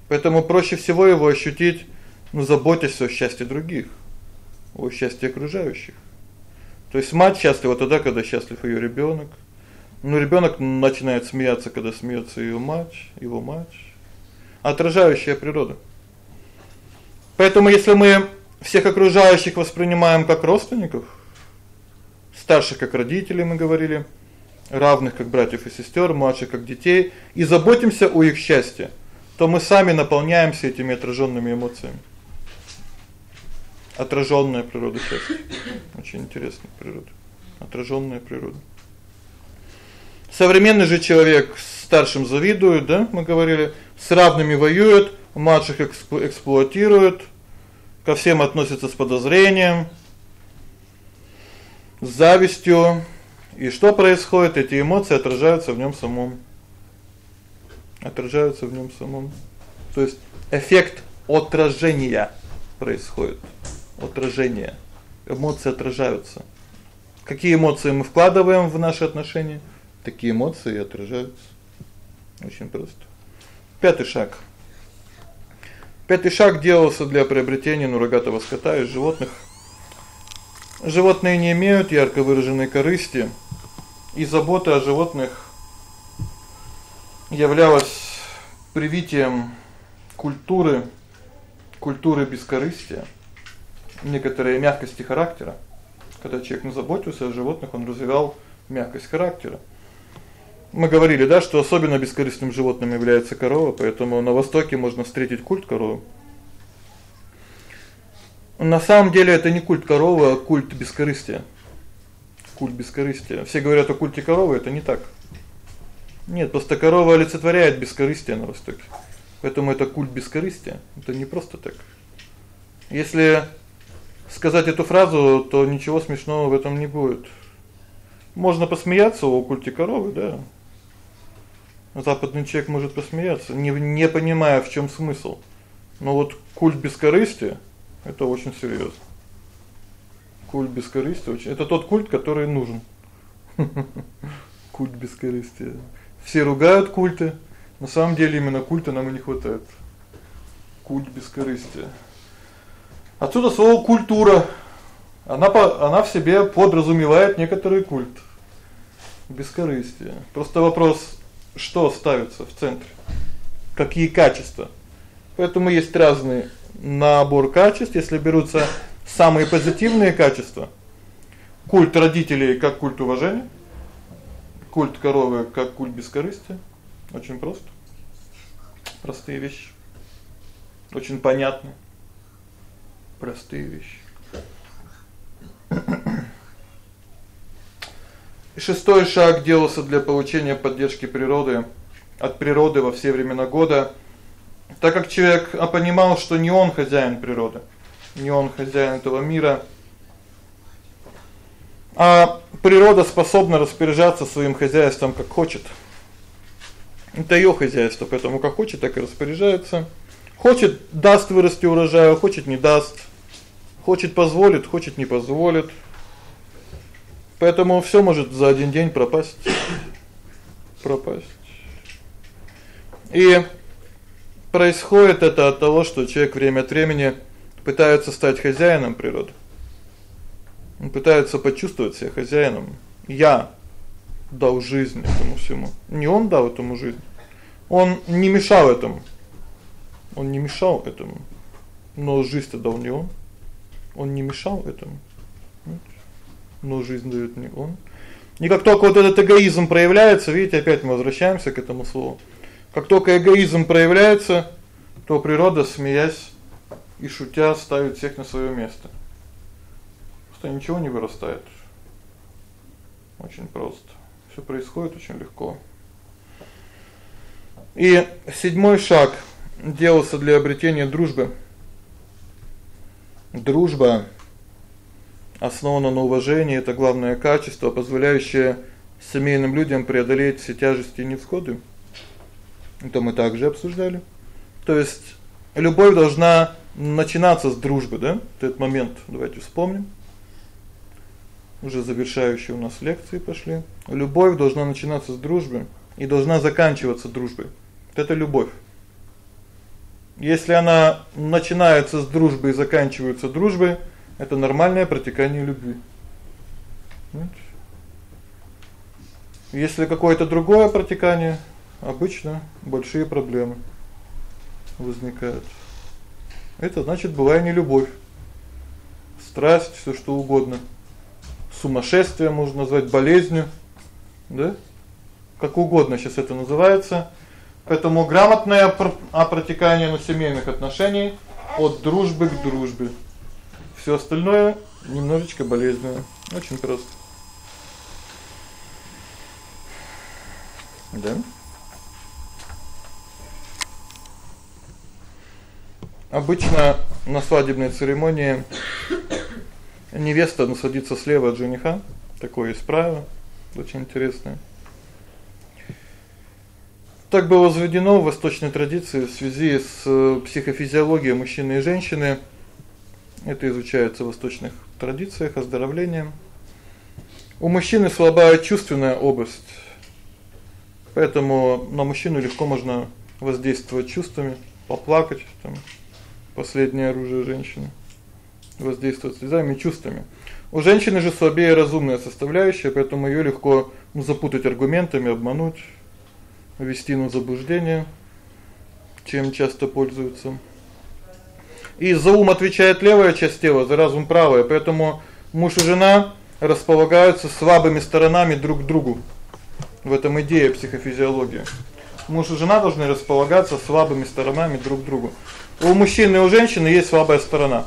Поэтому проще всего его ощутить, ну, заботясь о счастье других, о счастье окружающих. То есть мать счастлива тогда, когда счастлив её ребёнок. Ну ребёнок начинает смеяться, когда смеётся её мать, его мать. Отражающая природа. Поэтому если мы всех окружающих воспринимаем как родственников, старших как родителей, мы говорили, равных как братьев и сестёр, младших как детей и заботимся о их счастье, то мы сами наполняемся этими отражёнными эмоциями. Отражённая природа счастья. Очень интересная природа. Отражённая природа. Современный же человек старшим завидует, да? Мы говорили, с равными воюет, младших эксплуатирует, ко всем относится с подозрением, с завистью. И что происходит? Эти эмоции отражаются в нём самом. Отражаются в нём самом. То есть эффект отражения происходит. Отражение. Эмоции отражаются. Какие эмоции мы вкладываем в наши отношения, такие эмоции и отражаются. Очень просто. Пятый шаг. Пятый шаг делался для приобретения нурогатого скота из животных. Животные не имеют ярко выраженной корысти, и забота о животных являлась привитием культуры культуры бескорыстия, некоторой мягкости характера. Когда человек заботился о животных, он развивал мягкость характера. Мы говорили, да, что особенно бескорыстным животным является корова, поэтому на востоке можно встретить культ коровы. На самом деле это не культ коровы, а культ бескорыстия. Культ бескорыстия. Все говорят о культе коровы, это не так. Нет, просто корова олицетворяет бескорыстие на востоке. Поэтому это культ бескорыстия. Это не просто так. Если сказать эту фразу, то ничего смешного в этом не будет. Можно посмеяться о культе коровы, да? Западный человек может посмеяться, не не понимая, в чём смысл. Но вот культ бескорыстия это очень серьёзно. Культ бескорыстия очень это тот культ, который нужен. Культ бескорыстия. Все ругают культы, на самом деле именно культа нам и не хватает. Культ бескорыстия. Отсюда слово культура. Она она в себе подразумевает некоторый культ бескорыстия. Просто вопрос что ставится в центре? Какие качества? Поэтому есть разный набор качеств, если берутся самые позитивные качества. Культ родителей как культ уважения, культ коровы как культ бескорыстия. Очень просто. Простые вещи. Очень понятные. Простые вещи. Шестой шаг делался для получения поддержки природы от природы во все времена года, так как человек понимал, что не он хозяин природы, не он хозяин этого мира, а природа способна распоряжаться своим хозяйством как хочет. Это её хозяйство, поэтому как хочет, так и распоряжается. Хочет даст вырасти урожай, а хочет не даст. Хочет позволит, хочет не позволит. Поэтому всё может за один день пропасть. Пропасть. И происходит это от того, что человек время от времени пытается стать хозяином природы. Он пытается почувствовать себя хозяином. Я дал жизнь этому всему. Не он дал этому жизнь. Он не мешал этому. Он не мешал этому. Но жизнь-то дал не он. Он не мешал этому но жизнь даёт не он. И как только вот этот эгоизм проявляется, видите, опять мы возвращаемся к этому слову. Как только эгоизм проявляется, то природа, смеясь и шутя, ставит всех на своё место. Просто ничего не вырастает. Очень просто. Всё происходит очень легко. И седьмой шаг делался для обретения дружбы. Дружба основана на уважении это главное качество, позволяющее семейным людям преодолеть все тяжести и невзгоды. Это мы также обсуждали. То есть любовь должна начинаться с дружбы, да? Этот момент давайте вспомним. Уже завершающие у нас лекции пошли. Любовь должна начинаться с дружбы и должна заканчиваться дружбой. Это любовь. Если она начинается с дружбы и заканчивается дружбой, это нормальное протекание любви. Понимаете? Если какое-то другое протекание, обычно большие проблемы возникают. Это значит бывает не любовь. Страсть, всё что угодно. Сумасшествие можно назвать болезнью, да? Как угодно сейчас это называется. Поэтому грамотное протекание на семейных отношений от дружбы к дружбе. Всё остальное немножечко болезненно. Очень просто. Да? Обычно на свадебной церемонии невеста насадится слева от жениха. Такое есть правило, очень интересное. Так было возведено в восточной традиции в связи с э, психофизиологией мужчины и женщины. Это изучается в восточных традициях оздоровления. У мужчины слабая чувственная область. Поэтому на мужчину легко можно воздействовать чувствами, поплакать там. Последнее оружие женщины воздействовать слезами чувствами. У женщины же слабее разумная составляющая, поэтому её легко запутать аргументами, обмануть, ввести на заблуждение, чем часто пользуются. И за ум отвечает левая часть тела, за разум правая, поэтому муж и жена располагаются слабыми сторонами друг к другу. В этом идея психофизиологии. Муж и жена должны располагаться слабыми сторонами друг к другу. У мужчины и у женщины есть слабая сторона.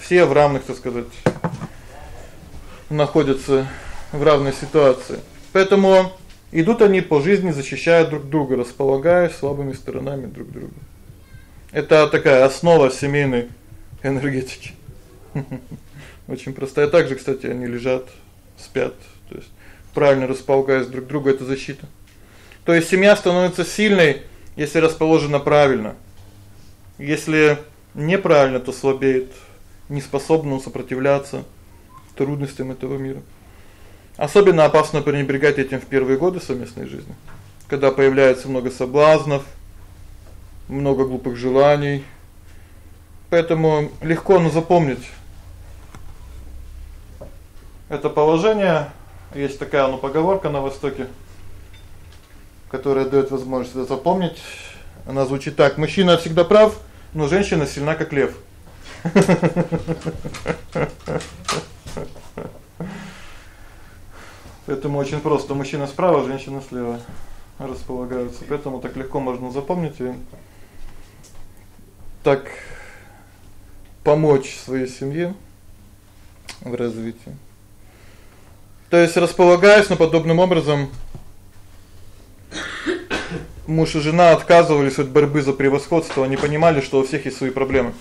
Все в равных, так сказать, находятся в равной ситуации. Поэтому идут они по жизни, защищая друг друга, располагая слабыми сторонами друг друга. Это такая основа семейной энергетики. Очень простая. Также, кстати, они лежат, спят, то есть правильно располагаясь друг к другу это защита. То есть семья становится сильной, если расположена правильно. Если неправильно, то слабеет, не способна сопротивляться трудностям этого мира. Особенно опасно пренебрегать этим в первые годы совместной жизни, когда появляется много соблазнов, много глупых желаний. Поэтому легко оно запомнить. Это положение, есть такая ну поговорка на востоке, которая даёт возможность это запомнить. Она звучит так: мужчина всегда прав, но женщина сильна как лев. Поэтому очень просто: мужчина справа, женщина слева располагаются. Поэтому так легко можно запомнить и так помочь своей семье в развитии. То есть располагаясь на подобным образом муж и жена отказывались от борьбы за превосходство, они понимали, что у всех есть свои проблемы.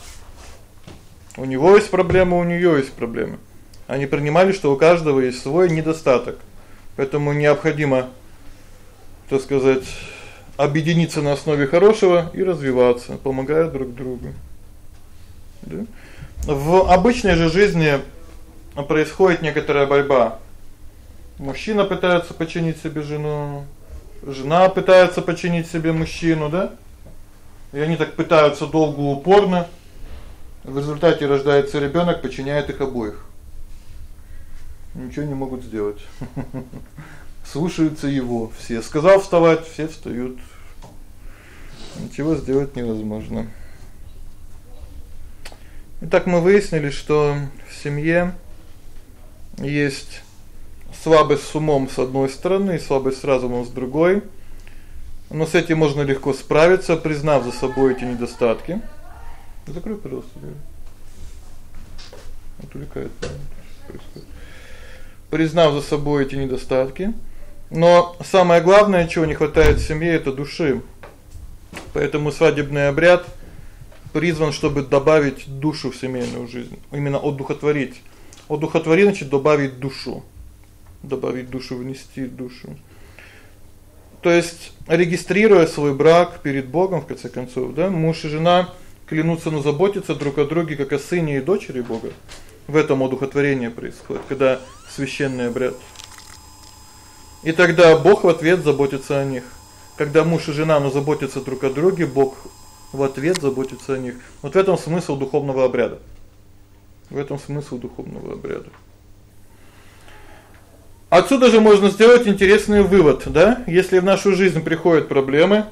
У него есть проблемы, у неё есть проблемы. Они принимали, что у каждого есть свой недостаток. Поэтому необходимо, так сказать, объединиться на основе хорошего и развиваться, помогая друг другу. Да? В обычной же жизни происходит некоторая борьба. Мужчина пытается подчинить себе жену, жена пытается подчинить себе мужчину, да? И они так пытаются долго упорно. В результате рождается ребёнок, подчиняет их обоих. Ничего не могут сделать. Слушаются его все. Сказал вставать, все встают. Ничего сделать невозможно. Итак, мы выяснили, что в семье есть слабость с умом с одной стороны и слабость с разумом с другой. Но с этим можно легко справиться, признав за собой эти недостатки. Закрой, пожалуйста, дверь. Отвлекает происходит. Признав за собой эти недостатки Но самое главное, чего не хватает в семье это души. Поэтому свадебный обряд призван, чтобы добавить душу в семейную жизнь, именно одухотворить. Одухотворить значит добавить душу. Добавить душу, внести душу. То есть, регистрируя свой брак перед Богом в конце концов, да, муж и жена клянутся, ну, заботиться друг о друге как о сыне и дочери Бога. В этом одухотворение происходит, когда священный обряд. И тогда Бог в ответ заботится о них. Когда муж и жена ну заботятся друг о друге, Бог в ответ заботится о них. Вот в этом смысл духовного обряда. В этом смысл духовного обряда. Отсюда же можно сделать интересный вывод, да? Если в нашу жизнь приходят проблемы,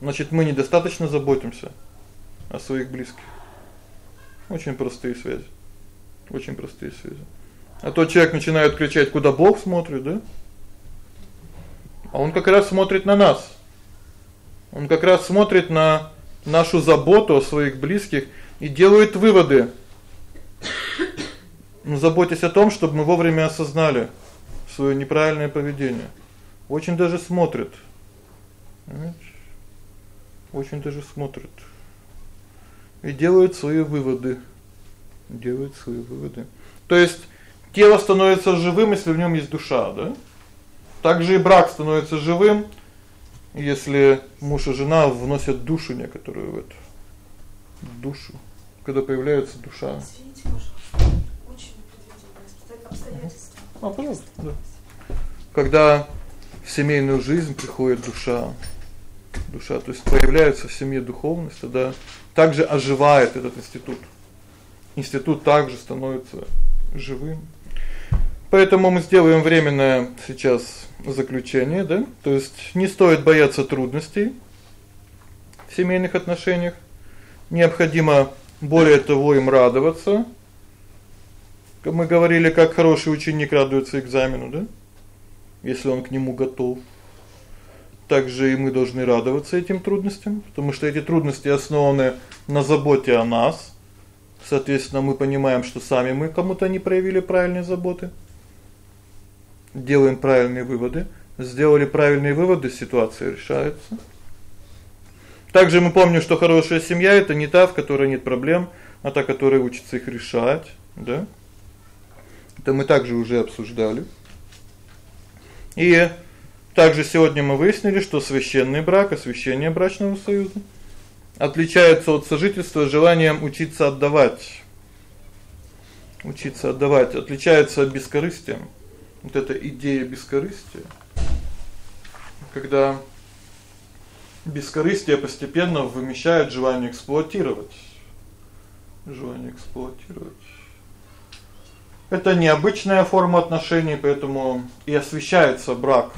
значит, мы недостаточно заботимся о своих близких. Очень простые связи. Очень простые связи. А то человек начинает кричать, куда Бог смотрит, да? А он как раз смотрит на нас. Он как раз смотрит на нашу заботу о своих близких и делает выводы. Ну заботьтесь о том, чтобы мы вовремя осознали, своё неправильное поведение. Очень даже смотрит. Понимаете? Очень даже смотрит. И делает свои выводы. Делает свои выводы. То есть тело становится живым, если в нём есть душа, да? Также и брак становится живым, если муж и жена вносят душу некоторую в эту душу, когда появляется душа. Извините, пожалуйста. Очень обстоятельства. А, пожалуйста, да. Когда в семейную жизнь приходит душа, душа, то есть появляется в семье духовность, тогда также оживает этот институт. Институт также становится живым. Поэтому мы сделаем временное сейчас заключение, да? То есть не стоит бояться трудностей в семейных отношениях. Необходимо более того им радоваться, как мы говорили, как хороший ученик радуется экзамену, да? Если он к нему готов. Также и мы должны радоваться этим трудностям, потому что эти трудности основаны на заботе о нас. Соответственно, мы понимаем, что сами мы кому-то не проявили правильной заботы. Делаем правильные выводы, сделали правильные выводы, ситуация решается. Также мы помним, что хорошая семья это не та, в которой нет проблем, а та, которая учится их решать, да? Это мы также уже обсуждали. И также сегодня мы выяснили, что священный брак, освящение брачного союза отличается от сожительства желанием учиться отдавать. Учиться отдавать отличается от бескорыстия. Вот эта идея бескорыстия. Когда бескорыстие постепенно вымещает желание эксплуатировать. Желание эксплуатировать. Это необычная форма отношений, поэтому и освещается брак.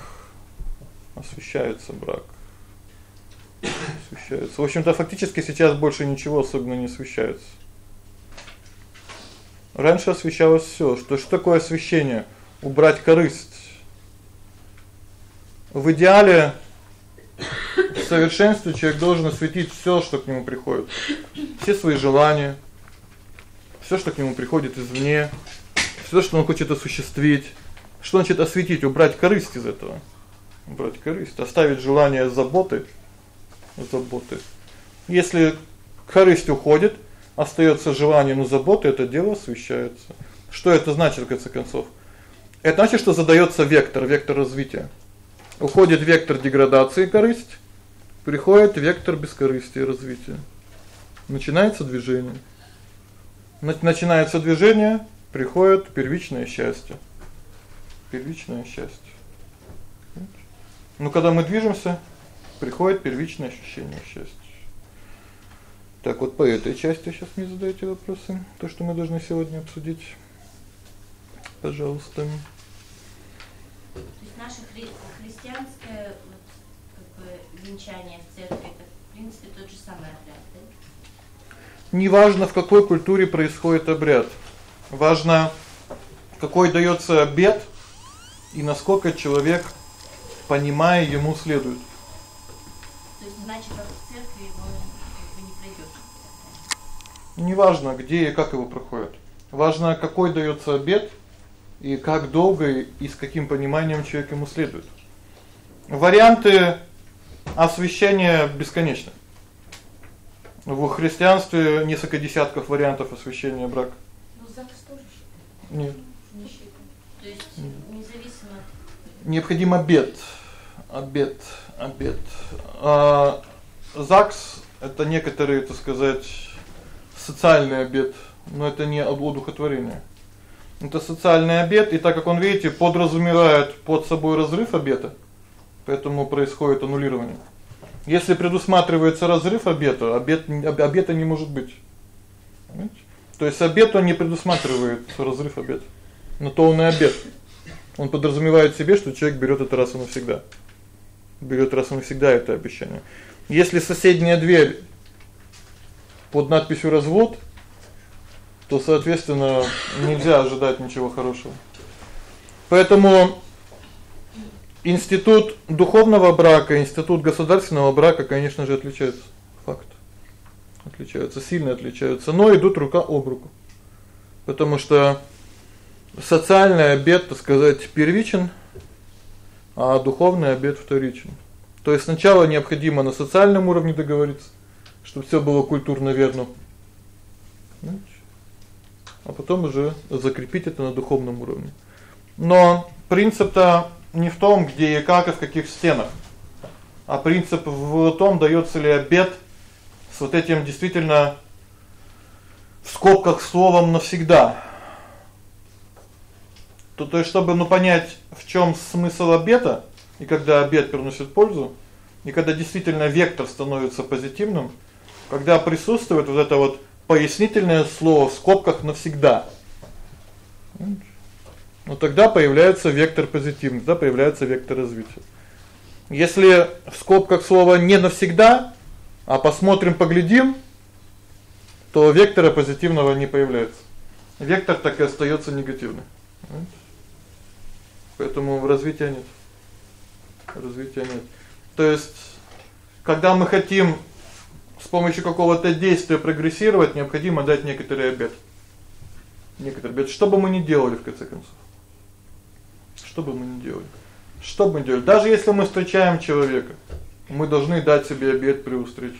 Освещается брак. Освещается. В общем-то, фактически сейчас больше ничего особенно не освещается. Раньше освещалось всё. Что что такое освещение? Убрать корысть. В идеале в совершенстве человек должен осветить всё, что к нему приходит. Все свои желания, всё, что к нему приходит извне, всё, что он хочет осуществить. Что значит осветить, убрать корысть из этого? Убрать корысть, оставить желание заботы, заботы. Если корысть уходит, остаётся желание на заботу, это дело освещается. Что это значит в конце концов? Это значит, что задаётся вектор, вектор развития. Уходит вектор деградации корысть, приходит вектор бескорыстия развития. Начинается движение. Начинается движение, приходит первичное счастье. Первичное счастье. Ну когда мы движемся, приходит первичное ощущение счастья. Так вот по этой части сейчас мне задаете вопросы, то, что мы должны сегодня обсудить. Пожалуйста. То есть наше хри христианское вот как бы венчание в церкви это в принципе тот же самый обряд, да? Неважно, в какой культуре происходит обряд. Важно какой даётся обет и насколько человек, понимая, ему следует. Значит, в церкви его не пройдёт. Неважно, где и как его проходит. Важно, какой даётся обет и как долго и с каким пониманием человек ему следует. Варианты освещения бесконечны. В христианстве несколько десятков вариантов освещения брака. Ну ЗАГС тоже Нет. Не считаю. То есть независимо от Необходим обет. Обет, обет. А ЗАГС это некоторые, так сказать, социальный обет, но это не одухотворение. Это социальный обет, и так как он, видите, подразумевает под собой разрыв обета, поэтому происходит аннулирование. Если предусматривается разрыв обета, обет обета не может быть. Понимаете? То есть обет он не предусматривает разрыв обета. Но то он и обет. Он подразумевает себе, что человек берёт это раз и навсегда. Берёт раз и навсегда это обещание. Если соседняя дверь под надписью развод, то, соответственно, нельзя ожидать ничего хорошего. Поэтому институт духовного брака, институт государственного брака, конечно же, отличаются. Факт. Отличаются, сильно отличаются, но идут рука об руку. Потому что социальный обет, так сказать, первичен, а духовный обет вторичен. То есть сначала необходимо на социальном уровне договориться, чтобы всё было культурно верно. А потом уже закрепить это на духовном уровне. Но принцип-то не в том, где и как и в каких стенах. А принцип в том, даётся ли обет с вот этим действительно в скобках словом навсегда. То то есть чтобы ну понять, в чём смысл обета и когда обет приносит пользу, и когда действительно вектор становится позитивным, когда присутствует вот это вот пояснительное слово в скобках навсегда. Ну тогда появляется вектор позитивный, да, появляется вектор развития. Если в скобках слово не навсегда, а посмотрим, поглядим, то вектора позитивного не появляется. Вектор так и остаётся негативным. Поэтому развития нет. Развития нет. То есть когда мы хотим с помощью какого-то действия прогрессировать, необходимо дать некоторый обет. Некоторый обет, что бы мы ни делали в конце концов. Что бы мы ни делали. Что бы мы делали, даже если мы встречаем человека, мы должны дать себе обет при встрече.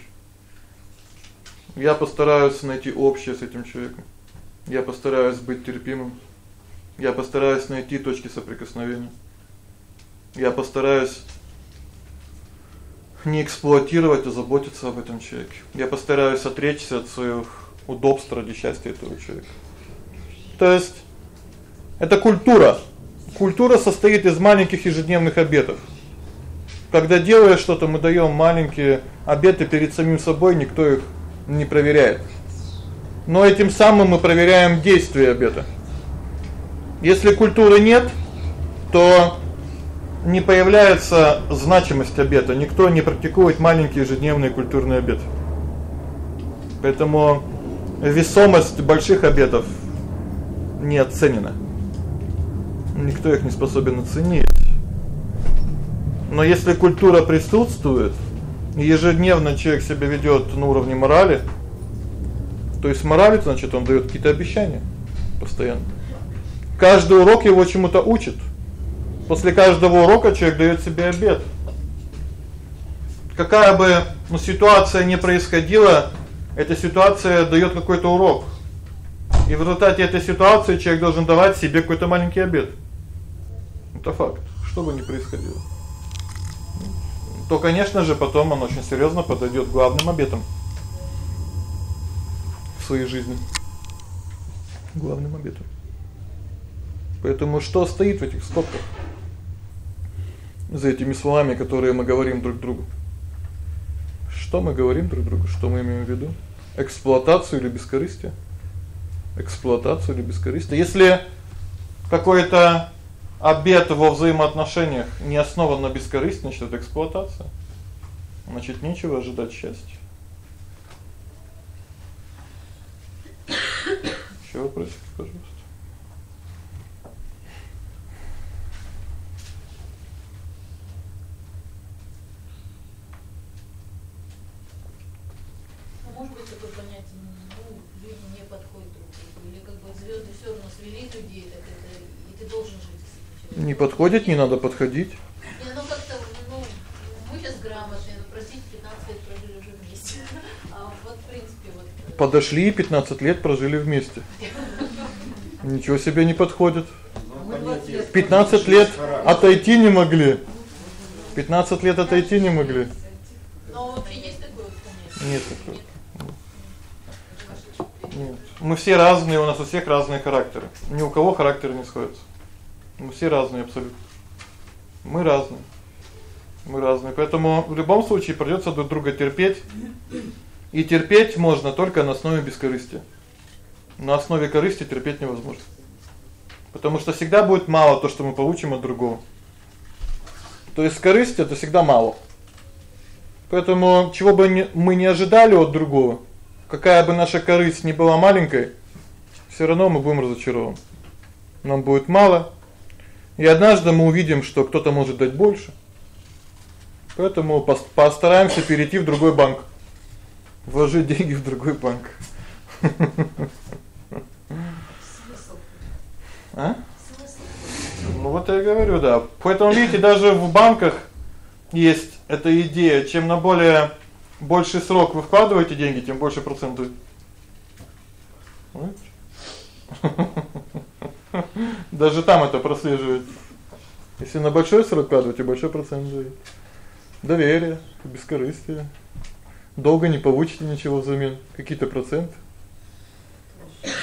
Я постараюсь найти общее с этим человеком. Я постараюсь быть терпимым. Я постараюсь найти точки соприкосновения. Я постараюсь не эксплуатировать, а заботиться об этом человеке. Я постараюсь отречься от своих удобств ради счастья этого человека. То есть это культура. Культура состоит из маленьких ежедневных обетов. Когда делая что-то, мы даём маленькие обеты перед самим собой, никто их не проверяет. Но этим самым мы проверяем действие обета. Если культуры нет, то не появляется значимость обета. Никто не практикует маленькие ежедневные культурные обеты. Поэтому весомость больших обетов не оценена. Никто их не способен оценить. Но если культура присутствует, ежедневно человек себя ведёт на уровне морали, то есть мораль, значит, он даёт какие-то обещания постоянно. Каждый урок его чему-то учит. После каждого урока человек даёт себе обед. Какая бы ну ситуация ни происходила, эта ситуация даёт какой-то урок. И в результате этой ситуации человек должен давать себе какой-то маленький обед. Это факт, что бы ни происходило. То, конечно же, потом он очень серьёзно подойдёт к главным обетам в своей жизни. Главным обетом. Поэтому что стоит в этих скобках? за этими словами, которые мы говорим друг другу. Что мы говорим друг другу? Что мы имеем в виду? Эксплуатацию или бескорыстие? Эксплуатацию или бескорыстие? Если какой-то обет во взаимоотношениях не основан на бескорыстии, значит это эксплуатация. Значит, нечего ожидать счастья. Ещё вопросы, пожалуйста. звезды всё равно свели людей, так это и ты должен жить с этим человеком. Не подходит, не надо подходить. Не, ну как-то, ну, мы сейчас грамотные, ну, простите, 15 лет прожили уже вместе. А вот в принципе вот э, Подошли и 15 лет прожили вместе. Ничего себе не подходит. Ну, понятие 15 лет отойти не могли. 15 лет отойти не могли. Но вообще есть такое понятие. Нет такого. Нет. Мы все разные, у нас у всех разные характеры. Ни у кого характеры не сходятся. Мы все разные абсолютно. Мы разные. Мы разные. Поэтому в любом случае придётся друг друга терпеть. И терпеть можно только на основе бескорыстия. На основе корысти терпеть невозможно. Потому что всегда будет мало то, что мы получим от другого. То есть корысть это всегда мало. Поэтому чего бы мы не ожидали от другого, какая бы наша корысть ни была маленькой, всё равно мы будем разочарованы. Нам будет мало. И однажды мы увидим, что кто-то может дать больше. Поэтому постараемся перейти в другой банк. Вложить деньги в другой банк. А? Ну вот я говорю, да. Поэтому видите, даже в банках есть эта идея, чем на более больший срок вы вкладываете деньги, тем больше процент будет. Даже там это прослеживается. Если на большой срок вкладываете, большой процент будет. Доверие, бескорыстие. Долго не получите ничего взамен, какие-то проценты.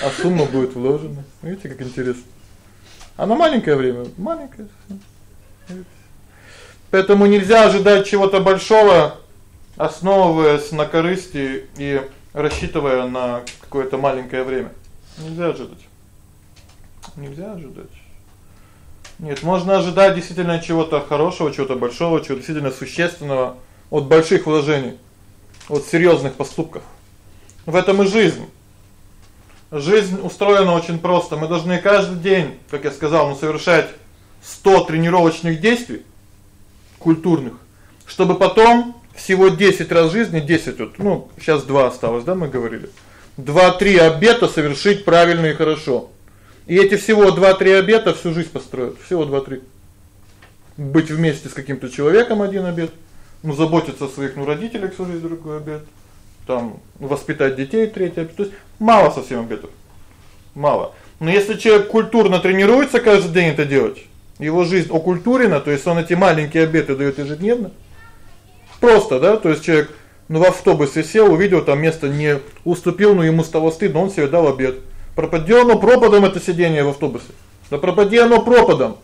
А сумма будет вложена. Видите, как интересно. А на маленькое время, маленькое. Поэтому нельзя ожидать чего-то большого, основываясь на корысти и рассчитывая на какое-то маленькое время. Нельзя ожидать. Нельзя ожидать. Нет, можно ожидать действительно чего-то хорошего, чего-то большого, чего-то действительно существенного от больших вложений, от серьёзных поступков. В этом и жизнь. Жизнь устроена очень просто. Мы должны каждый день, как я сказал, ну совершать 100 тренировочных действий культурных, чтобы потом всего 10 раз в жизни, 10 вот, ну, сейчас 2 осталось, да, мы говорили. 2-3 обета совершить правильно и хорошо. И эти всего 2-3 обета всю жизнь построят. Всего 2-3. Быть вместе с каким-то человеком один обет, ну заботиться о своих ну родителях всю жизнь другой обет там воспитать детей третий, то есть мало совсем обетов. Мало. Но если человек культурно тренируется каждый день это делать, его жизнь окультурена, то есть он эти маленькие обеты даёт ежедневно. Просто, да? То есть человек ну в автобусе сел, увидел там место не уступил, но ему стало стыдно, он себе дал обед. Пропади оно пропадом это сидение в автобусе. Да пропади оно пропадом.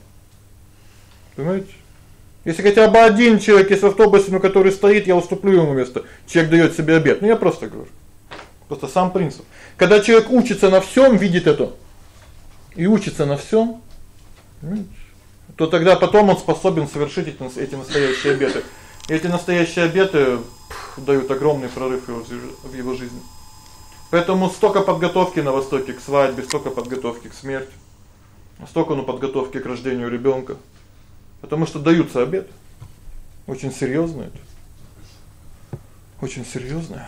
Понимаете? Если хотя бы один человек есть в автобусе, на который стоит, я уступлю ему место. Человек даёт себе обед. Ну я просто говорю. Просто сам принцип. Когда человек учится на всём, видит это и учится на всём, то тогда потом он способен совершить эти, эти настоящие обеты. Эти настоящие обеты дают огромный прорыв в его жизни. Поэтому столько подготовки на востоке к свадьбе, столько подготовки к смерти, столько ну подготовки к рождению ребёнка. Потому что даются обеты. Очень серьёзно это. Очень серьёзно.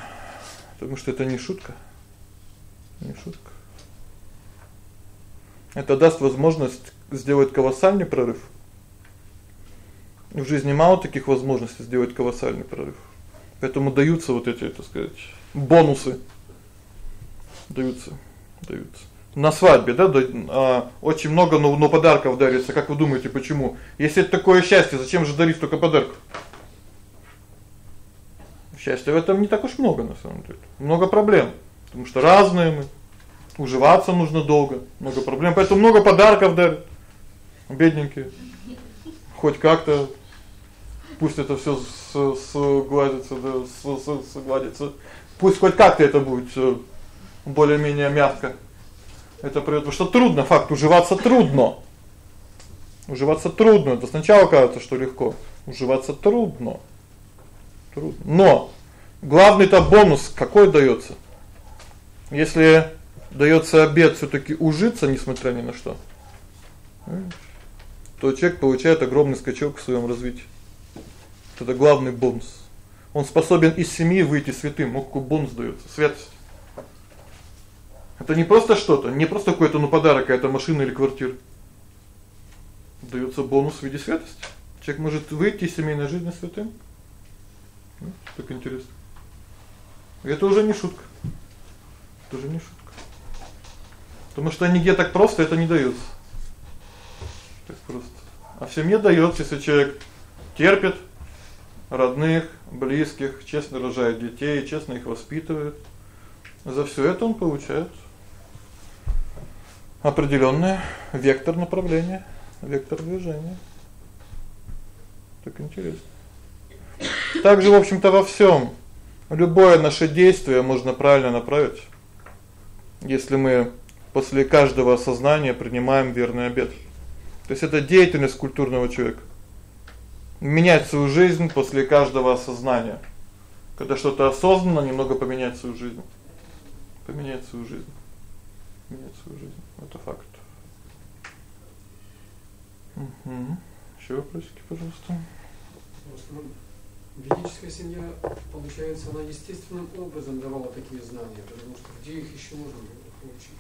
Потому что это не шутка. Не шутка. Это даст возможность сделать колоссальный прорыв. В жизни мало таких возможностей сделать колоссальный прорыв. Поэтому даются вот эти, так сказать, бонусы. Даются, даются на свадьбе, да, а, очень много ну, ну подарков дарится. Как вы думаете, почему? Если это такое счастье, зачем же дарить столько подарков? Счастья в этом не так уж много на самом деле. Много проблем, потому что разные мы. Уживаться нужно долго, много проблем, поэтому много подарков дарят. Бедненькие. Хоть как-то пусть это всё сгладится, да, сгладится. Пусть хоть как-то это будет всё более-менее мягко. Это потому что трудно, факт, уживаться трудно. Уживаться трудно. Это сначала кажется, что легко. Уживаться трудно. Трудно. Но главный-то бонус какой даётся? Если даётся обед всё-таки ужиться, несмотря ни на что, то человек получает огромный скачок в своём развитии. Это главный бонус. Он способен из семьи выйти святым, какой бонус даётся? Святость. Это не просто что-то, не просто какой-то ну подарок, а это машина или квартира. даётся бонус в виде святости. Человек может выйти из семейной жизни святым. Ну, так интересно. Это уже не шутка. Это уже не шутка. Потому что нигде так просто это не даётся. Так просто. А в семье даётся, если человек терпит родных, близких, честно рожает детей, честно их воспитывает. За всё это он получает определённый вектор направления, вектор движения. Так интересно. Также, в общем-то, во всём любое наше действие можно правильно направить, если мы после каждого осознания принимаем верный обет. То есть это деятельность культурного человека. Менять свою жизнь после каждого осознания. Когда что-то осознанно немного поменять свою жизнь. Поменять свою жизнь. Менять свою жизнь. Это факт. Угу. Ещё вопросики, пожалуйста. Ведическая семья, получается, она естественным образом давала такие знания, потому что где их ещё можно было получить?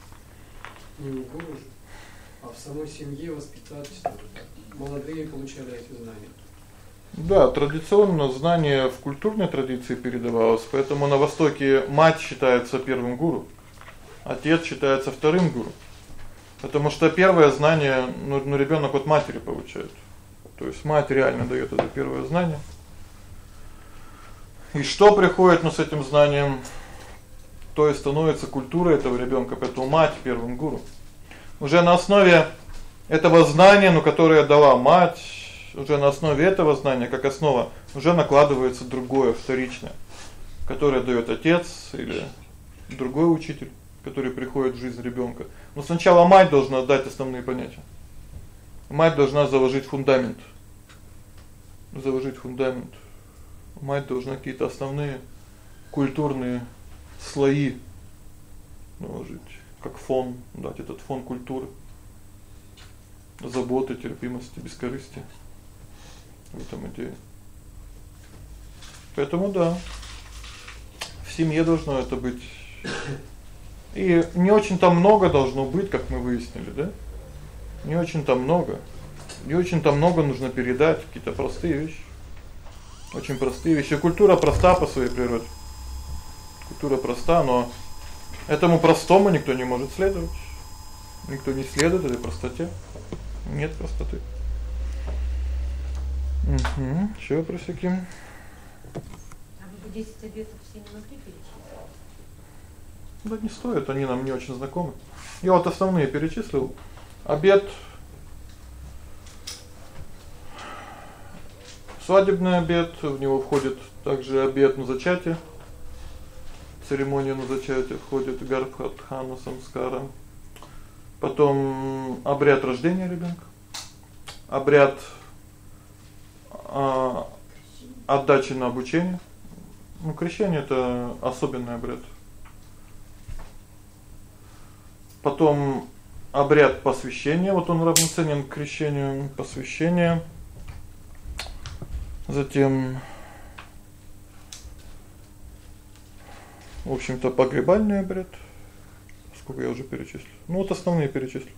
Не у гуру же, а в самой семье воспитать молодые получали эти знания. Да, традиционно знание в культурной традиции передавалось, поэтому на востоке мать считается первым гуру, отец считается вторым гуру. Потому что первое знание, ну, ну ребёнок от матери получает. То есть мать реально даёт это первое знание. И что приходит ну с этим знанием, то и становится культурой этого ребёнка, поэтому мать первым гуру. Уже на основе этого знания, ну, которое дала мать, уже на основе этого знания, как основа, уже накладывается другое, вторичное, которое даёт отец или другой учитель, который приходит в жизнь ребёнка. Но сначала мать должна дать основные понятия. Мать должна заложить фундамент. Заложить фундамент. Мать должна какие-то основные культурные слои наложить, как фон, дать этот фон культуры. Заботы, терпимости, бескорыстия. В этом идея. Поэтому да. В семье должно это быть и не очень там много должно быть, как мы выяснили, да? Не очень там много. Не очень там много нужно передать, какие-то простые вещи. Очень простые вещи. Культура проста по своей природе. Культура проста, но этому простому никто не может следовать. Никто не следует этой простоте. Нет простоты. Угу. Ещё вопросики? А вы 10 обетов все не могли? Да не стоит, они нам не очень знакомы. Я вот основные перечислил. Обед Свадебный обед, в него входит также обед на зачатие. Церемония на зачатие входит Гарбхатхана самскара. Потом обряд рождения ребёнка. Обряд а отдачи на обучение. Ну, крещение это особенный обряд. Потом обряд посвящения, вот он равноценен крещению, посвящение. Затем в общем-то погребальный обряд. Сколько я уже перечислил. Ну вот основные перечислил.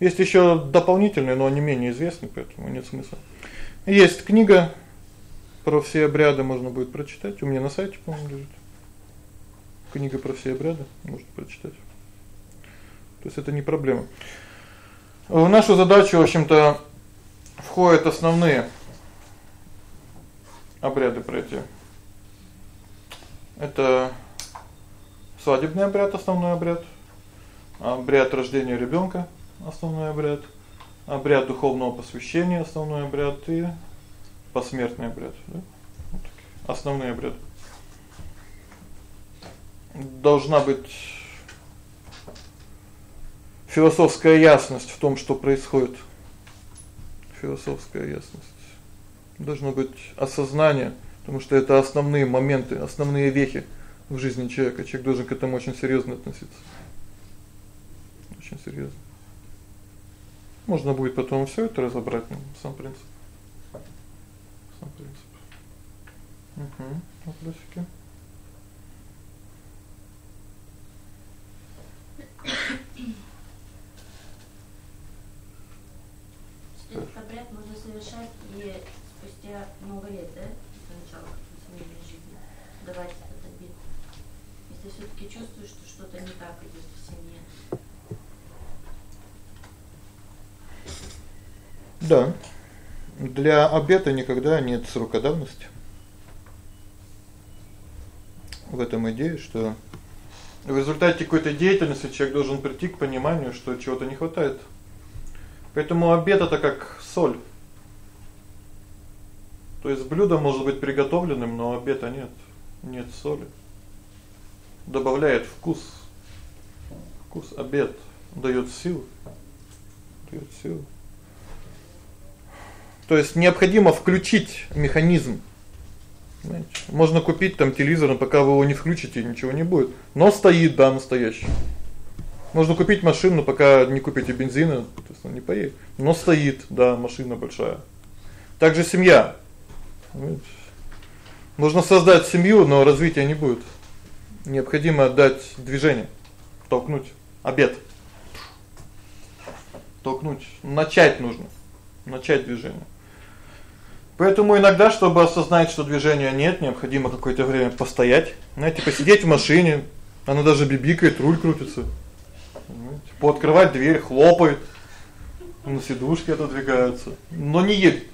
Есть ещё дополнительные, но они менее известны, поэтому нет смысла. Есть книга про все обряды, можно будет прочитать. У меня на сайте, по-моему, лежит. Книга про все обряды, можно прочитать. То есть это не проблема. В нашу задачу, в общем-то, входят основные обряды пройти. Это свадебный обряд, основной обряд, обряд рождения ребёнка, основной обряд, обряд духовного посвящения, основной обряд и посмертный обряд, да? Вот такие основные обряды. Должна быть философская ясность в том, что происходит. Философская ясность. Должно быть осознание, потому что это основные моменты, основные вехи в жизни человека. Человек должен к этому очень серьёзно относиться. Очень серьёзно. Можно будет потом всё это разобрать, ну, сам принцип. Сам принцип. Угу. Вопросики? Что обряд можно совершать и спустя много лет, да, после начала семейной жизни, давать этот обед. Если все-таки чувствуешь, что что-то не так идет в семье. Да. Для обета никогда нет срока давности. В этом идея, что в результате какой-то деятельности человек должен прийти к пониманию, что чего-то не хватает. Поэтому обед это как соль. То есть блюдо может быть приготовленным, но обеда нет. Нет соли. Добавляет вкус. Вкус обед даёт сил. Даёт сил. То есть необходимо включить механизм. Знаете, можно купить там телевизор, но пока вы его не включите, ничего не будет. Но стоит, да, настоящий. Можно купить машину, пока не купите бензина, то есть он не поедет. Но стоит, да, машина большая. Также семья. Можно создать семью, но развития не будет. Необходимо дать движение, толкнуть обед. Толкнуть, начать нужно. Начать движение. Поэтому иногда, чтобы осознать, что движения нет, необходимо какое-то время постоять, знаете, посидеть в машине, она даже бибикает, руль крутится. Пооткрывать дверь, хлопает. На сидушки отодвигаются, но не едет.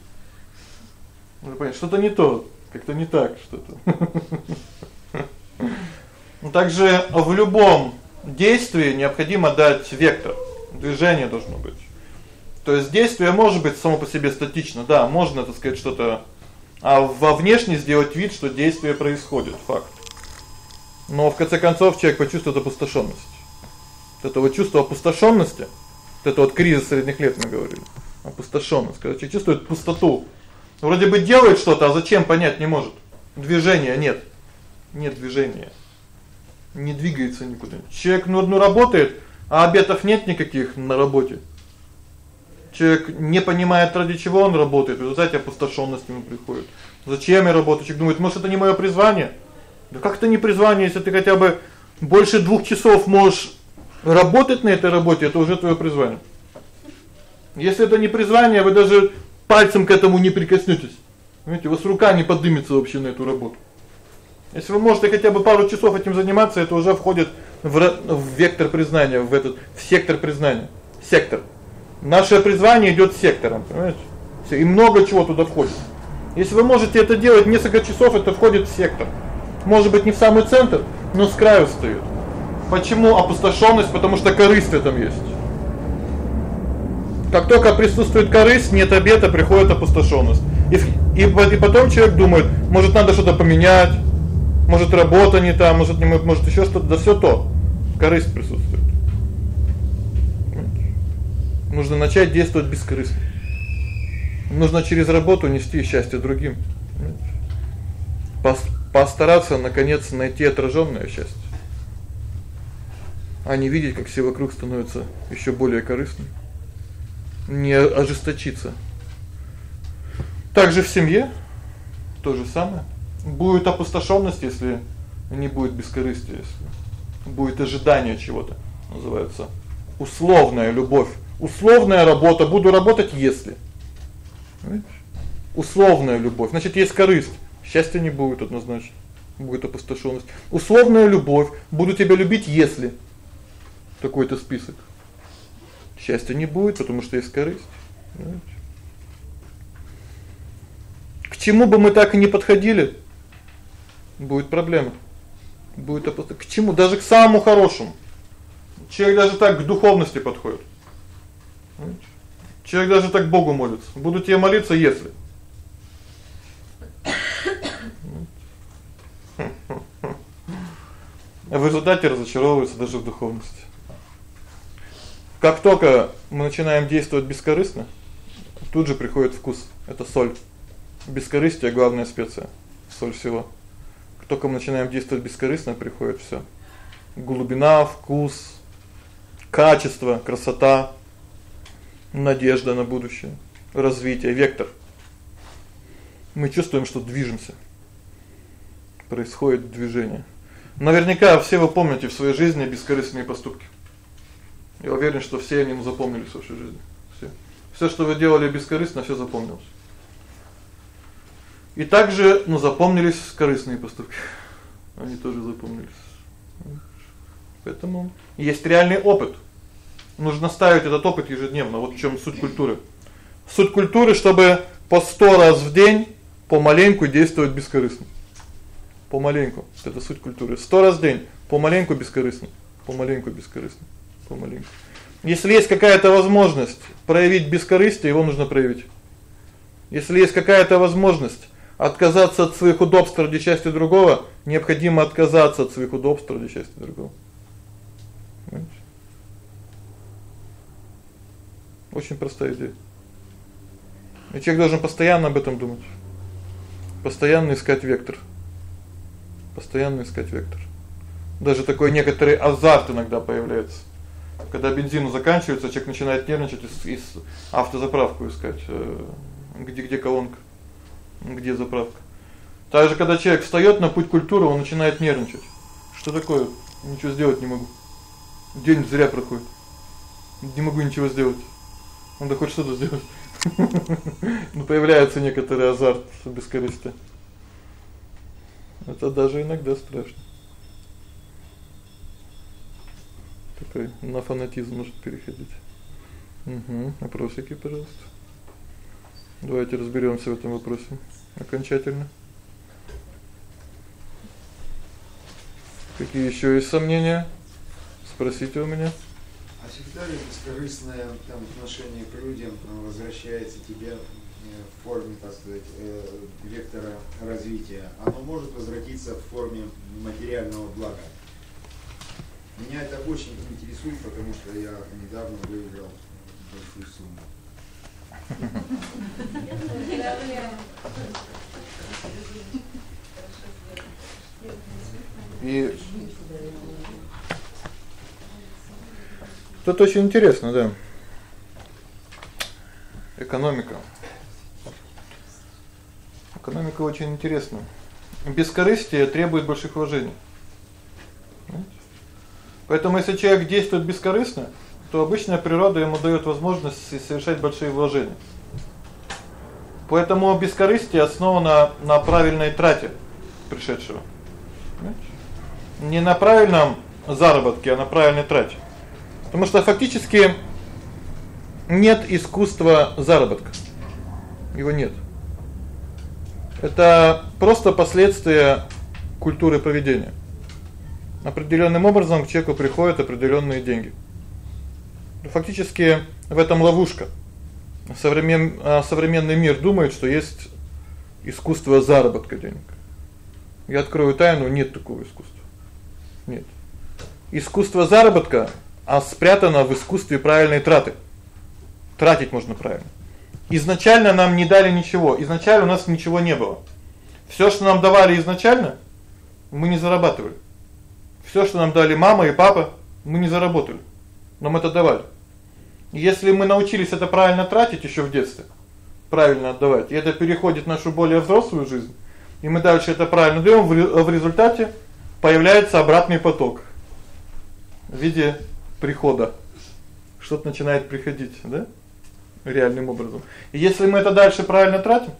Вы понимаете, что-то не то, как-то не так что-то. Ну также в любом действии необходимо дать вектор. Движение должно быть. То есть действие может быть само по себе статично. Да, можно, так сказать, что-то а во внешне сделать вид, что действие происходит, факт. Но в конце концов человек почувствует опустошённость. Вот это вот чувство опустошённости, вот это вот кризис средних лет мы говорили. Опустошённость, когда человек чувствует пустоту. Вроде бы делает что-то, а зачем понять не может. Движения нет. Нет движения. Не двигается никуда. Человек ну, ну работает, а обетов нет никаких на работе. Человек не понимает, ради чего он работает, в результате опустошённость ему приходит. Зачем я работаю? Человек думает, может, это не моё призвание? Да как это не призвание, если ты хотя бы больше двух часов можешь работать на этой работе, это уже твоё призвание. Если это не призвание, вы даже пальцем к этому не прикоснётесь. Знаете, у вас рука не поднимется вообще на эту работу. Если вы можете хотя бы пару часов этим заниматься, это уже входит в, в вектор признания, в этот в сектор признания. Сектор. Наше призвание идёт сектором, понимаете? Всё, и много чего туда входит. Если вы можете это делать несколько часов, это входит в сектор. Может быть, не в самый центр, но с краю встаёт. Почему опустошённость? Потому что корысть этом есть. Как только присутствует корысть, нет обета, приходит опустошённость. И и, и потом человек думает, может, надо что-то поменять, может, работа не та, может, не может ещё что-то, да всё то. Корысть присутствует. Нужно начать действовать бескорыстно. Нужно через работу нести счастье другим. Постараться наконец найти отражённое счастье. А не видеть, как все вокруг становятся ещё более корыстными. Не ожесточиться. Также в семье то же самое. Будет опустошённость, если не будет бескорыстия, если будет ожидание чего-то. Называется условная любовь Условная работа, буду работать, если. Понимаешь? Условная любовь. Значит, есть корысть. Счастья не будет однозначно. Будет опустошённость. Условная любовь, буду тебя любить, если. Такой-то список. Счастья не будет, потому что есть корысть. Понимаете? К чему бы мы так и не подходили, будет проблема. Будет опустошённость. К чему? Даже к самому хорошему. Человек даже так к духовности подходит. Человек даже так Богу молится. Буду тебе молиться, если. А в результате разочаровывается даже в духовности. Как только мы начинаем действовать бескорыстно, тут же приходит вкус. Это соль. Бескорыстие главная специя. Соль всего. Как только мы начинаем действовать бескорыстно, приходит всё. Глубина, вкус, качество, красота, надежда на будущее, развитие, вектор. Мы чувствуем, что движемся. Происходит движение. Наверняка все вы помните в своей жизни бескорыстные поступки. Я уверен, что все они запомнились в вашей жизни. Все. Всё, что вы делали бескорыстно, всё запомнилось. И также, ну, запомнились корыстные поступки. Они тоже запомнились. Поэтому есть реальный опыт. Нужно ставить этот опыт ежедневно. Вот в чём суть культуры. Суть культуры, чтобы по 100 раз в день помаленьку действовать бескорыстно. Помаленьку. Это суть культуры. 100 раз в день помаленьку бескорыстно. Помаленьку бескорыстно. Помаленьку. Если есть какая-то возможность проявить бескорыстие, его нужно проявить. Если есть какая-то возможность отказаться от своих удобств ради счастья другого, необходимо отказаться от своих удобств ради счастья другого. Понимаете? Очень простая идея. И человек должен постоянно об этом думать. Постоянно искать вектор. Постоянно искать вектор. Даже такой некоторый азарт иногда появляется. Когда бензин заканчивается, человек начинает нервничать и из автозаправку искать, э, где где колонка, где заправка. Также когда человек встаёт на путь культуры, он начинает нервничать. Что такое? Ничего сделать не могу. День зря проходит. Не могу ничего сделать. Надо хоть что-то сделать. Ну появляется некоторый азарт бескорыстия. Это даже иногда страшно. Такой на фанатизм может переходить. Угу. Вопросики, пожалуйста. Давайте разберёмся в этом вопросе окончательно. Какие ещё есть сомнения? Спросите у меня. А всегда ли бескорыстное там отношение к людям возвращается тебе в форме, так сказать, э, вектора развития? Оно может возвратиться в форме материального блага? Меня это очень интересует, потому что я недавно выиграл большую сумму. И Тут очень интересно, да. Экономика. Экономика очень интересна. Бескорыстие требует больших вложений. Поэтому если человек действует бескорыстно, то обычная природа ему даёт возможность совершать большие вложения. Поэтому бескорыстие основано на правильной трате пришедшего. Не на правильном заработке, а на правильной трате. Потому что фактически нет искусства заработка. Его нет. Это просто последствия культуры поведения. Определённым образом к человеку приходят определённые деньги. Фактически в этом ловушка. Современ а, современный мир думает, что есть искусство заработка денег. Я открою тайну, нет такого искусства. Нет. Искусство заработка а спрятано в искусстве правильной траты. Тратить можно правильно. Изначально нам не дали ничего. Изначально у нас ничего не было. Всё, что нам давали изначально, мы не зарабатывали. Всё, что нам дали мама и папа, мы не заработали. Нам это давали. Если мы научились это правильно тратить ещё в детстве, правильно отдавать, и это переходит в нашу более взрослую жизнь, и мы дальше это правильно даём, в результате появляется обратный поток в виде прихода. Что-то начинает приходить, да? Реальным образом. И если мы это дальше правильно тратим,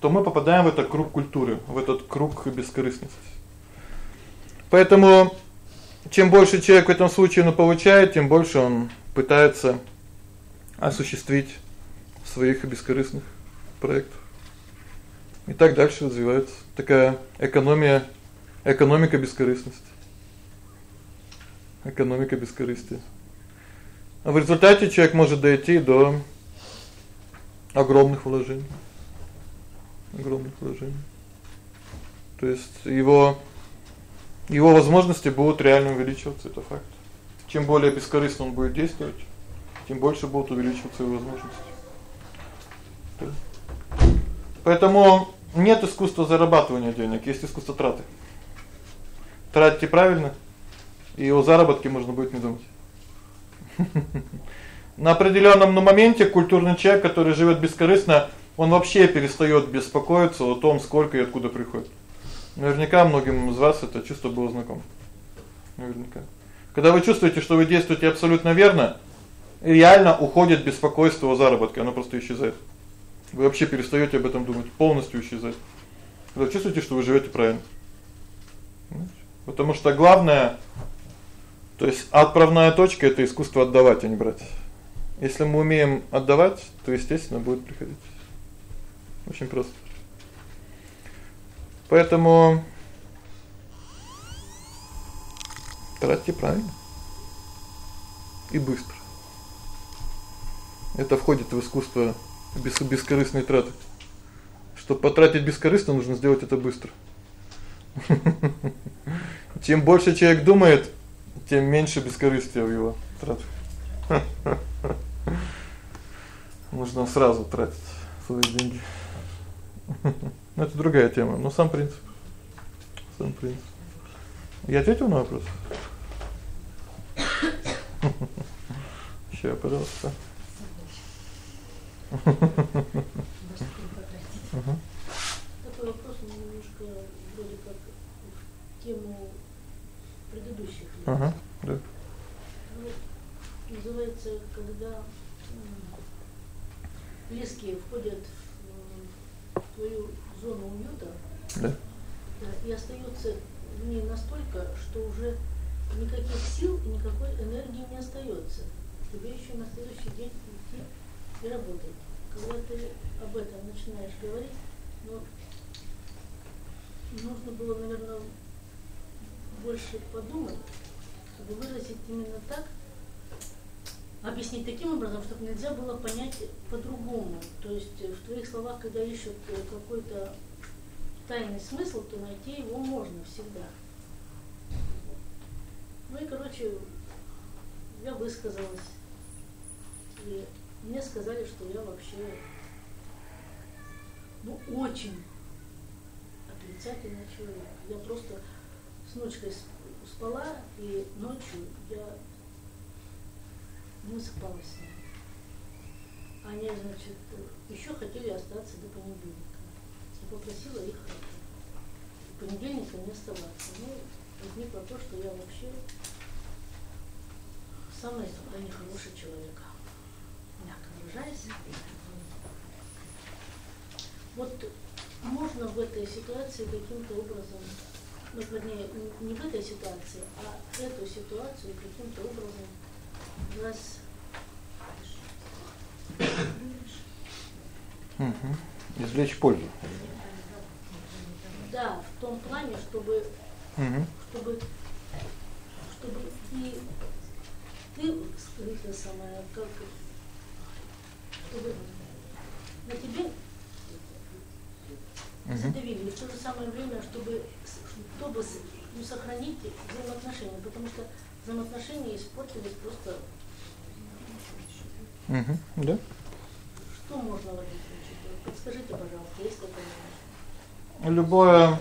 то мы попадаем в этот круг культуры, в этот круг бескорыстности. Поэтому чем больше человек в этом случае он получает, тем больше он пытается осуществить своих бескорыстных проектов. И так дальше развивается такая экономия, экономика бескорыстности экономика бескорыстия. А в результате человек может дойти до огромных вложений. Огромных вложений. То есть его его возможности будут реально увеличиваться, это факт. Чем более бескорыстно он будет действовать, тем больше будут увеличиваться его возможности. Поэтому нет искусства зарабатывания денег, есть искусство траты. Тратьте правильно, и о заработке можно будет не думать. На определённом моменте культурный человек, который живёт бескорыстно, он вообще перестаёт беспокоиться о том, сколько и откуда приходит. Наверняка многим из вас это чувство было знакомо. Наверняка. Когда вы чувствуете, что вы действуете абсолютно верно, реально уходит беспокойство о заработке, оно просто исчезает. Вы вообще перестаёте об этом думать, полностью исчезает. Вы чувствуете, что вы живёте правильно. Потому что главное то есть отправная точка это искусство отдавать, а не брать. Если мы умеем отдавать, то естественно будет приходить. Очень просто. Поэтому тратьте правильно и быстро. Это входит в искусство без бескорыстной траты. Чтобы потратить бескорыстно, нужно сделать это быстро. Чем больше человек думает, тем меньше бескорыстия в его тратах. Нужно сразу тратить свои деньги. Ну это другая тема, но сам принцип. Сам принцип. Я ответил на вопрос. Сейчас, пожалуйста. Такой вопрос немножко вроде как в тему предыдущих. Ага, да. Называется, когда близкие входят в твою зону уюта да. и остаются в ней настолько, что уже никаких сил и никакой энергии не остается. Тебе еще на следующий день идти и работать. Когда ты об этом начинаешь говорить, ну, нужно было, наверное, больше подумать, чтобы выразить именно так, объяснить таким образом, чтобы нельзя было понять по-другому. То есть в твоих словах, когда ищут какой-то тайный смысл, то найти его можно всегда. Ну и, короче, я высказалась. И мне сказали, что я вообще ну, очень отрицательный человек. Я просто с ночкой спала, и ночью я спала с ней. Они, значит, еще хотели остаться до понедельника. Я попросила их понедельника не оставаться. Ну, возникло то, что я вообще самый такой нехороший человек. Мягко выражаясь. Вот можно в этой ситуации каким-то образом, ну, вернее, не в этой ситуации, а эту ситуацию каким-то образом Угу. Извлечь пользу. Да, в том плане, чтобы, угу. чтобы, чтобы и ты, это самое, как, чтобы на тебе угу. задавили, в то же самое время, чтобы, чтобы ну, сохранить взаимоотношения, потому что взаимоотношения испортились просто. Угу, да. Что можно в этом случае? Подскажите, пожалуйста, есть такое? Любое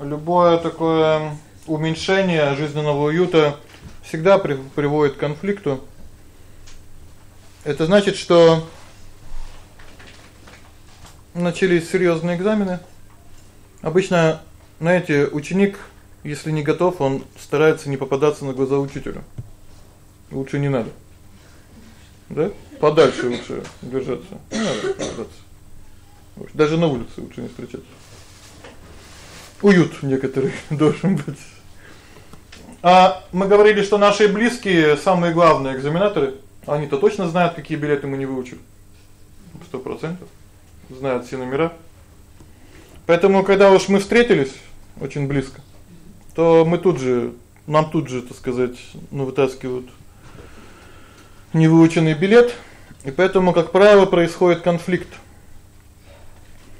любое такое уменьшение жизненного уюта всегда при, приводит к конфликту. Это значит, что начались серьёзные экзамены. Обычно, знаете, ученик, если не готов, он старается не попадаться на глаза учителю. Лучше не надо. Да? Подальше лучше держаться. Не надо попадаться. Даже на улице лучше не встречаться. Уют некоторый должен быть. А мы говорили, что наши близкие самые главные экзаменаторы. Они-то точно знают, какие билеты мы не выучили. 100% знают все номера. Поэтому когда уж мы встретились очень близко, то мы тут же нам тут же, так сказать, ну вытаскивают невыученный билет, и поэтому, как правило, происходит конфликт.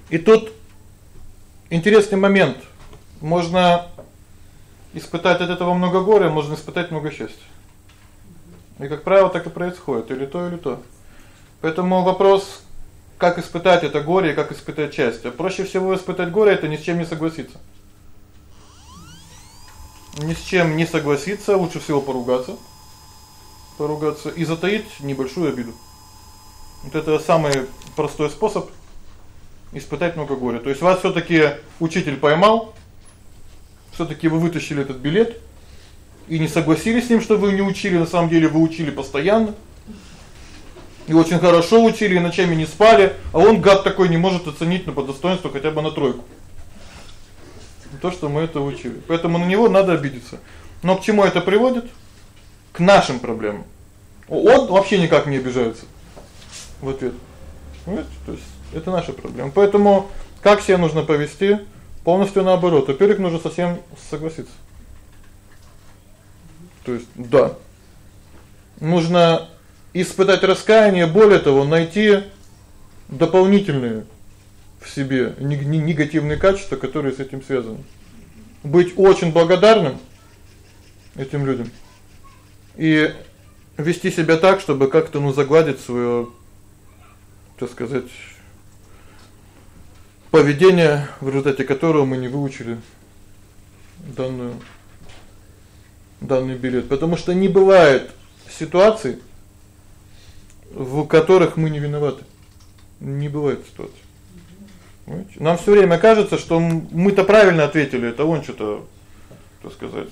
И тут интересный момент. Можно испытать от этого много горя, можно испытать много счастья. И как правило, так и происходит, или то, или то. Поэтому вопрос как испытать это горе и как испытать счастье. Проще всего испытать горе это ни с чем не согласиться. Ни с чем не согласиться, лучше всего поругаться. Поругаться и затаить небольшую обиду. Вот это самый простой способ испытать много горя. То есть вас всё-таки учитель поймал, всё-таки вы вытащили этот билет, и не согласились с ним, что вы не учили, на самом деле вы учили постоянно. И очень хорошо учили, и ночами не спали, а он гад такой не может оценить на по достоинству хотя бы на тройку. То, что мы это учили. Поэтому на него надо обидеться. Но к чему это приводит? К нашим проблемам. Он вообще никак не обижается. В ответ. Понимаете? То есть это наша проблема. Поэтому как себя нужно повести? Полностью наоборот. Во-первых, нужно совсем согласиться. То есть, да. Нужно испытать раскаяние, более того, найти дополнительные в себе негативные качества, которые с этим связаны. Быть очень благодарным этим людям. И вести себя так, чтобы как-то ну загладить своё так сказать поведение, в результате которого мы не выучили данную данный билет, потому что не бывает ситуаций, в которых мы не виноваты. Не бывает ситуаций. Нам всё время кажется, что мы-то правильно ответили, это он что-то, так сказать,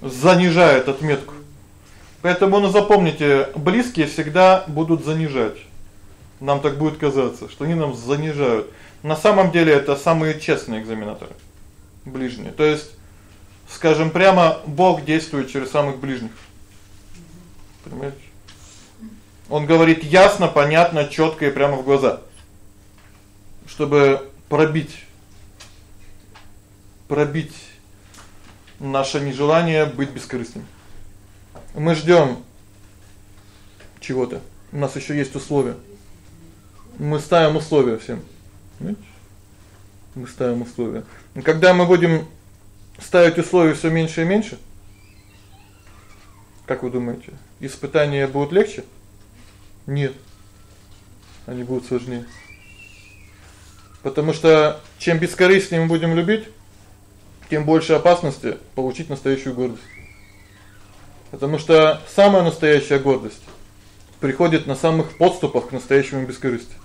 занижает отметку. Поэтому ну запомните, близкие всегда будут занижать. Нам так будет казаться, что они нам занижают. На самом деле это самые честные экзаменаторы. Ближние. То есть, скажем прямо, Бог действует через самых ближних. Понимаете? Он говорит ясно, понятно, чётко и прямо в глаза. Чтобы пробить пробить наше нежелание быть бескорыстным. Мы ждём чего-то. У нас ещё есть условия. Мы ставим условия всем. Мы ставим условия. И когда мы будем ставить условия всё меньше и меньше, как вы думаете, испытания будут легче? Нет. Они будут сложнее. Потому что чем бескорыстнее мы будем любить, тем больше опасности получить настоящую гордость. Потому что самая настоящая гордость приходит на самых подступах к настоящему бескорыстию.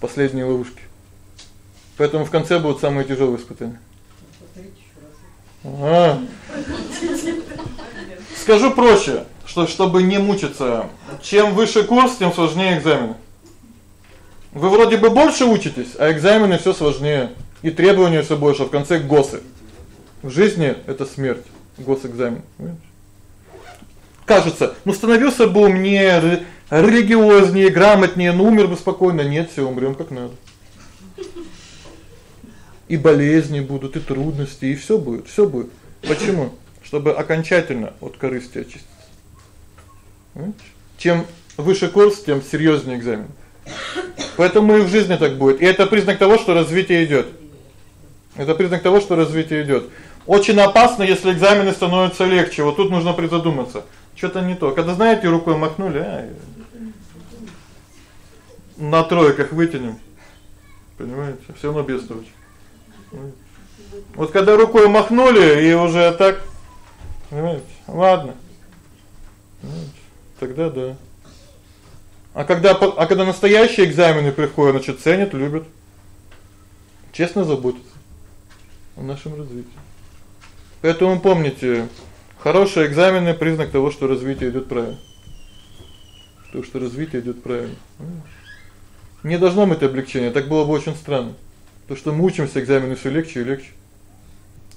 Последние ловушки. Поэтому в конце будут самые тяжёлые испытания. Ага. Скажу проще что чтобы не мучиться, чем выше курс, тем сложнее экзамены. Вы вроде бы больше учитесь, а экзамены всё сложнее, и требования всё больше, в конце госы. В жизни это смерть, госэкзамен, понимаете? Кажется, ну становился бы умнее, религиознее, грамотнее, ну умер бы спокойно. Нет, всё, умрём как надо. И болезни будут, и трудности, и всё будет, всё будет. Почему? Чтобы окончательно от корысти очиститься. Чем выше курс, тем серьёзнее экзамен. Поэтому и в жизни так будет. И это признак того, что развитие идёт. Это признак того, что развитие идёт. Очень опасно, если экзамены становятся легче. Вот тут нужно призадуматься. Что-то не то. Когда знаете, рукой махнули, а на тройках вытянем. Понимаете? Всё равно бедствовать. Вот когда рукой махнули и уже так, понимаете? Ладно. Тогда да. А когда а когда настоящие экзамены приходят, значит, ценят, любят. Честно заботятся о нашем развитии. Поэтому помните, хорошие экзамены признак того, что развитие идёт правильно. То, что развитие идёт правильно. Не должно быть облегчения, так было бы очень странно. То, что мы учимся, экзамены всё легче и легче.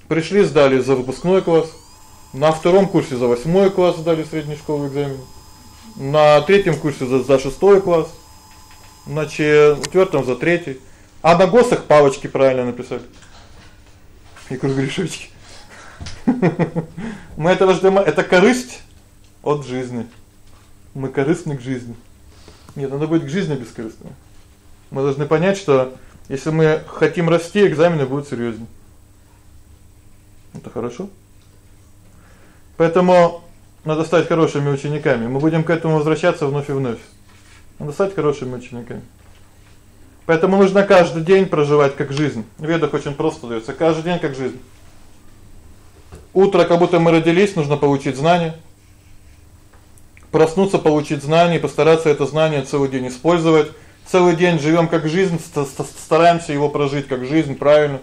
Пришли, сдали за выпускной класс. На втором курсе за восьмой класс сдали средней школы экзамен на третьем курсе за за шестой класс, на четвёртом за третий. А на ГОСах палочки правильно написали. И кругляшочки. Мы это ждем, это корысть от жизни. Мы корыстны к жизни. Нет, надо быть к жизни бескорыстными. Мы должны понять, что если мы хотим расти, экзамены будут серьёзнее. Это хорошо. Поэтому надо стать хорошими учениками. Мы будем к этому возвращаться вновь и вновь. Надо стать хорошими учениками. Поэтому нужно каждый день проживать как жизнь. В ведах очень просто даётся каждый день как жизнь. Утро, как будто мы родились, нужно получить знания. Проснуться, получить знания постараться это знание целый день использовать. Целый день живём как жизнь, стараемся его прожить как жизнь правильно.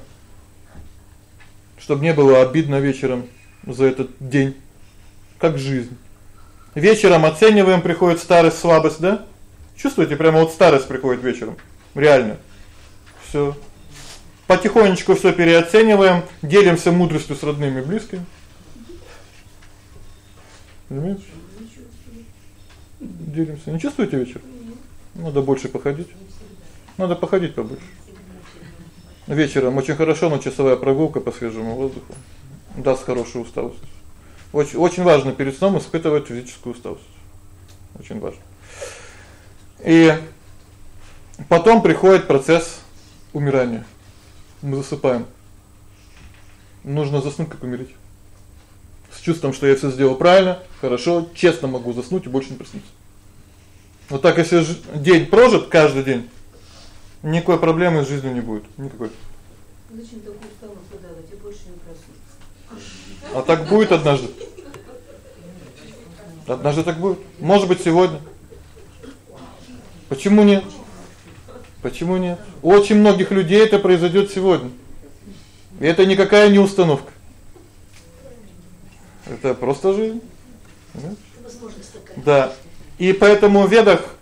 Чтобы не было обидно вечером за этот день, как жизнь. Вечером оцениваем, приходит старость, слабость, да? Чувствуете, прямо вот старость приходит вечером. Реально. Всё. Потихонечку всё переоцениваем, делимся мудростью с родными близкими. Понимаете? Делимся. Не чувствуете вечер? Надо больше походить. Надо походить побольше. Вечером очень хорошо, но часовая прогулка по свежему воздуху даст хорошую усталость. Очень очень важно перед сном испытывать физическую усталость. Очень важно. И потом приходит процесс умирания. Мы засыпаем. Нужно заснуть как умереть. С чувством, что я всё сделал правильно, хорошо, честно могу заснуть и больше не проснуться. Вот так если день прожит каждый день, никакой проблемы с жизнью не будет, никакой. Зачем такую усталость выдавать и больше не проснуться? А так будет однажды. Однажды так будет. Может быть, сегодня. Почему нет? Почему нет? У очень многих людей это произойдёт сегодня. И это никакая не установка. Это просто жизнь. Возможность такая. Да. И поэтому в ведах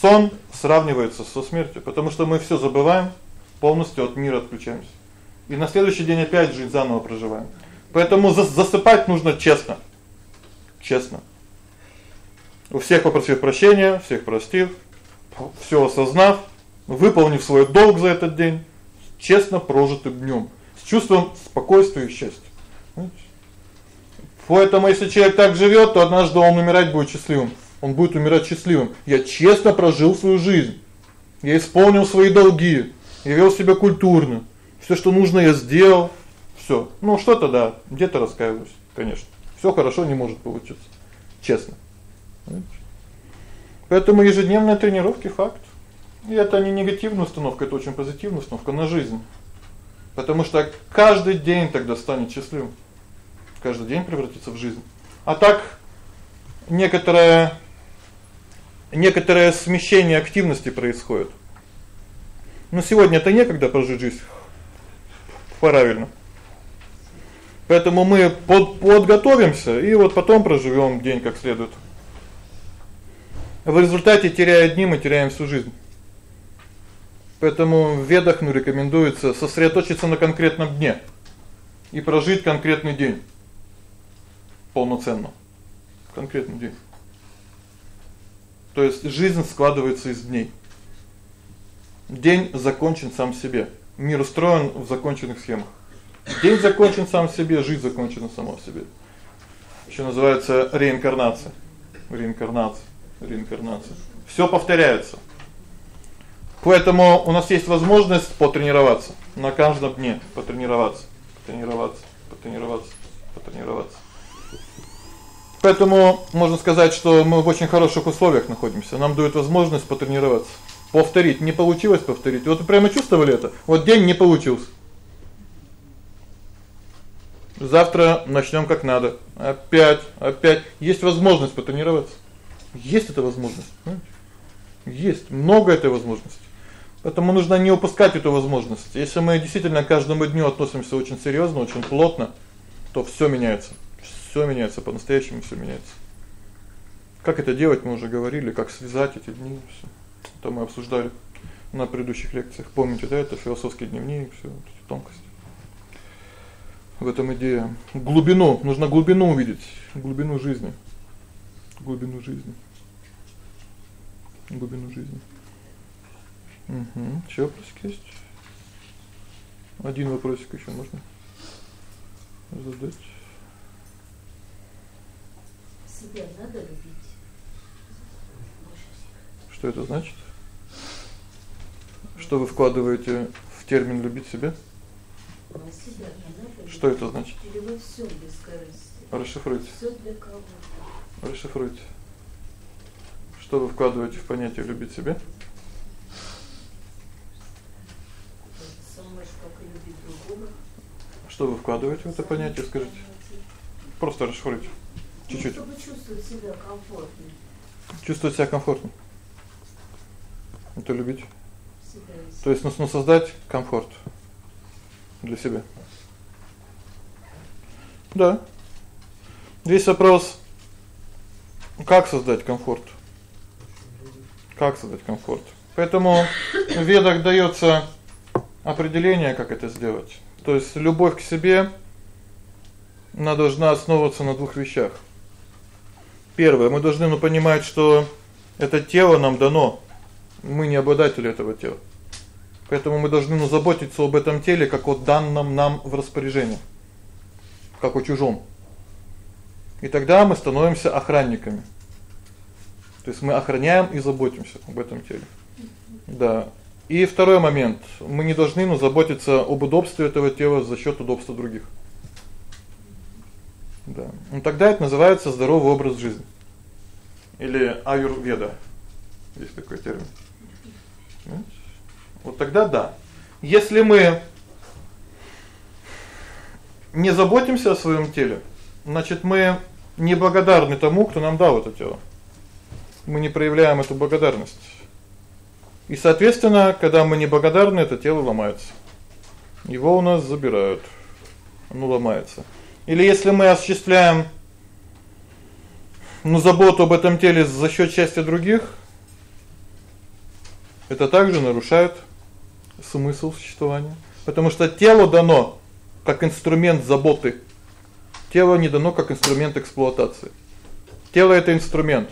сон сравнивается со смертью, потому что мы всё забываем, полностью от мира отключаемся. И на следующий день опять жизнь заново проживаем. Поэтому засыпать нужно честно. Честно. У всех попросив прощения, всех простив, всё осознав, выполнив свой долг за этот день, честно прожитым днём, с чувством спокойствия и счастья. Поэтому если человек так живёт, то однажды он умирать будет счастливым. Он будет умирать счастливым. Я честно прожил свою жизнь. Я исполнил свои долги. Я вел себя культурно. Всё, что нужно, я сделал. Всё. Ну, что-то да, где-то раскаиваюсь, конечно. Всё хорошо не может получиться. Честно. Поэтому ежедневные тренировки факт. И это не негативная установка, это очень позитивная установка на жизнь. Потому что каждый день тогда станет счастливым. Каждый день превратится в жизнь. А так некоторое некоторое смещение активности происходит. Но сегодня это некогда прожить жизнь правильно. Поэтому мы под подготовимся и вот потом проживём день как следует. В результате теряя дни, мы теряем всю жизнь. Поэтому в ведах ну рекомендуется сосредоточиться на конкретном дне и прожить конкретный день полноценно. Конкретный день. То есть жизнь складывается из дней. День закончен сам себе. Мир устроен в законченных схемах. День закончен сам себе, жизнь закончена сама в себе. Ещё называется реинкарнация. Реинкарнация реинкарнация. Всё повторяется. Поэтому у нас есть возможность потренироваться на каждом дне, потренироваться, потренироваться, потренироваться, потренироваться. Поэтому можно сказать, что мы в очень хороших условиях находимся. Нам дают возможность потренироваться. Повторить, не получилось повторить. Вот вы прямо чувствовали это? Вот день не получился. Завтра начнём как надо. Опять, опять есть возможность потренироваться. Есть эта возможность? Есть много этой возможности. Поэтому нужно не упускать эту возможность. Если мы действительно к каждому дню относимся очень серьёзно, очень плотно, то всё меняется. Всё меняется, по-настоящему всё меняется. Как это делать, мы уже говорили, как связать эти дни, всё. Это мы обсуждали на предыдущих лекциях. Помните, да, это философский дневник, всё эти тонкости. В этом идея. Глубину, нужно глубину увидеть, глубину жизни. Глубину жизни глубину жизни. Угу. Ещё вопросик есть? Один вопросик ещё можно задать. Себя надо любить. Что это значит? Что вы вкладываете в термин любить себя? Что это значит? Или во всём бескорыстие. Расшифруйте. Всё для кого? Расшифруйте. Что вы вкладываете в понятие любить себя? Что вы вкладываете в это понятие, скажите? Просто расшифруйте. Чуть-чуть. Ну, чтобы чувствовать себя комфортно. Чувствовать себя комфортно. Это любить. Себя То есть нужно создать комфорт для себя. Да. Весь вопрос как создать комфорт? Как создать комфорт? Поэтому в ведах даётся определение, как это сделать. То есть любовь к себе она должна основываться на двух вещах. Первое, мы должны ну понимать, что это тело нам дано. Мы не обладатели этого тела. Поэтому мы должны ну заботиться об этом теле как о данном нам в распоряжение, как о чужом. И тогда мы становимся охранниками. То есть мы охраняем и заботимся об этом теле. Да. И второй момент. Мы не должны ну заботиться об удобстве этого тела за счёт удобства других. Да. Ну тогда это называется здоровый образ жизни. Или аюрведа. Есть такой термин. Вот тогда да. Если мы не заботимся о своём теле, значит, мы неблагодарны тому, кто нам дал это тело. Мы не проявляем эту благодарность. И, соответственно, когда мы неблагодарны, это тело ломается. Его у нас забирают. Оно ломается. Или если мы осуществляем ну заботу об этом теле за счёт счастья других, это также нарушает смысл существования, потому что тело дано как инструмент заботы. Тело не дано как инструмент эксплуатации. Тело это инструмент.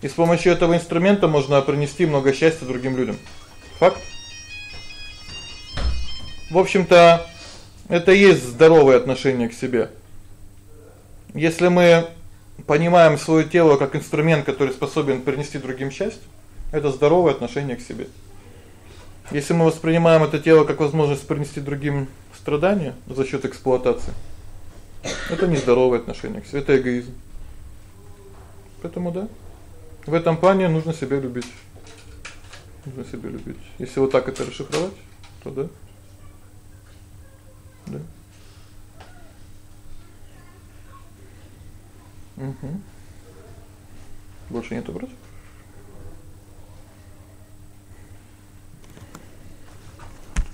И с помощью этого инструмента можно принести много счастья другим людям. Факт. В общем-то, это и есть здоровое отношение к себе. Если мы понимаем своё тело как инструмент, который способен принести другим счастье, это здоровое отношение к себе. Если мы воспринимаем это тело как возможность принести другим страдания за счёт эксплуатации, это нездоровое отношение к себе, это эгоизм. Поэтому да. В этом плане нужно себя любить. Нужно себя любить. Если вот так это расшифровать, то да. Да. Угу. Больше нет вопросов?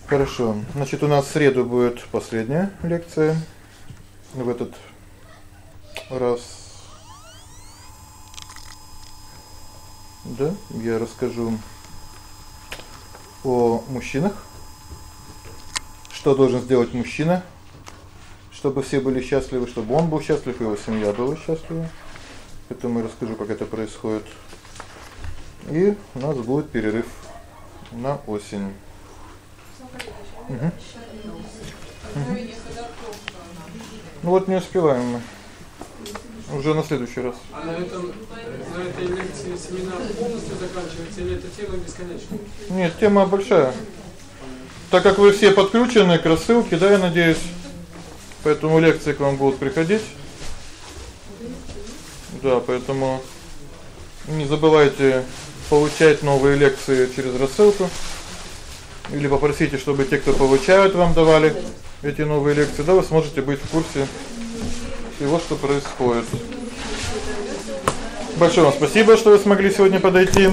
Хорошо. Значит, у нас в среду будет последняя лекция в этот раз. Да, я расскажу о мужчинах. Что должен сделать мужчина, чтобы все были счастливы, чтобы он был счастлив, и его семья была счастлива. Поэтому я расскажу, как это происходит. И у нас будет перерыв на осень. Угу. Угу. Ну вот не успеваем мы. Уже на следующий раз. А на этом на этой лекции семинар полностью заканчивается или эта тема бесконечна? Нет, тема большая. Так как вы все подключены к рассылке, да, я надеюсь, Поэтому лекции к вам будут приходить. Да, поэтому не забывайте получать новые лекции через рассылку. Или попросите, чтобы те, кто получают, вам давали эти новые лекции. Да, вы сможете быть в курсе всего, что происходит. Большое вам спасибо, что вы смогли сегодня подойти.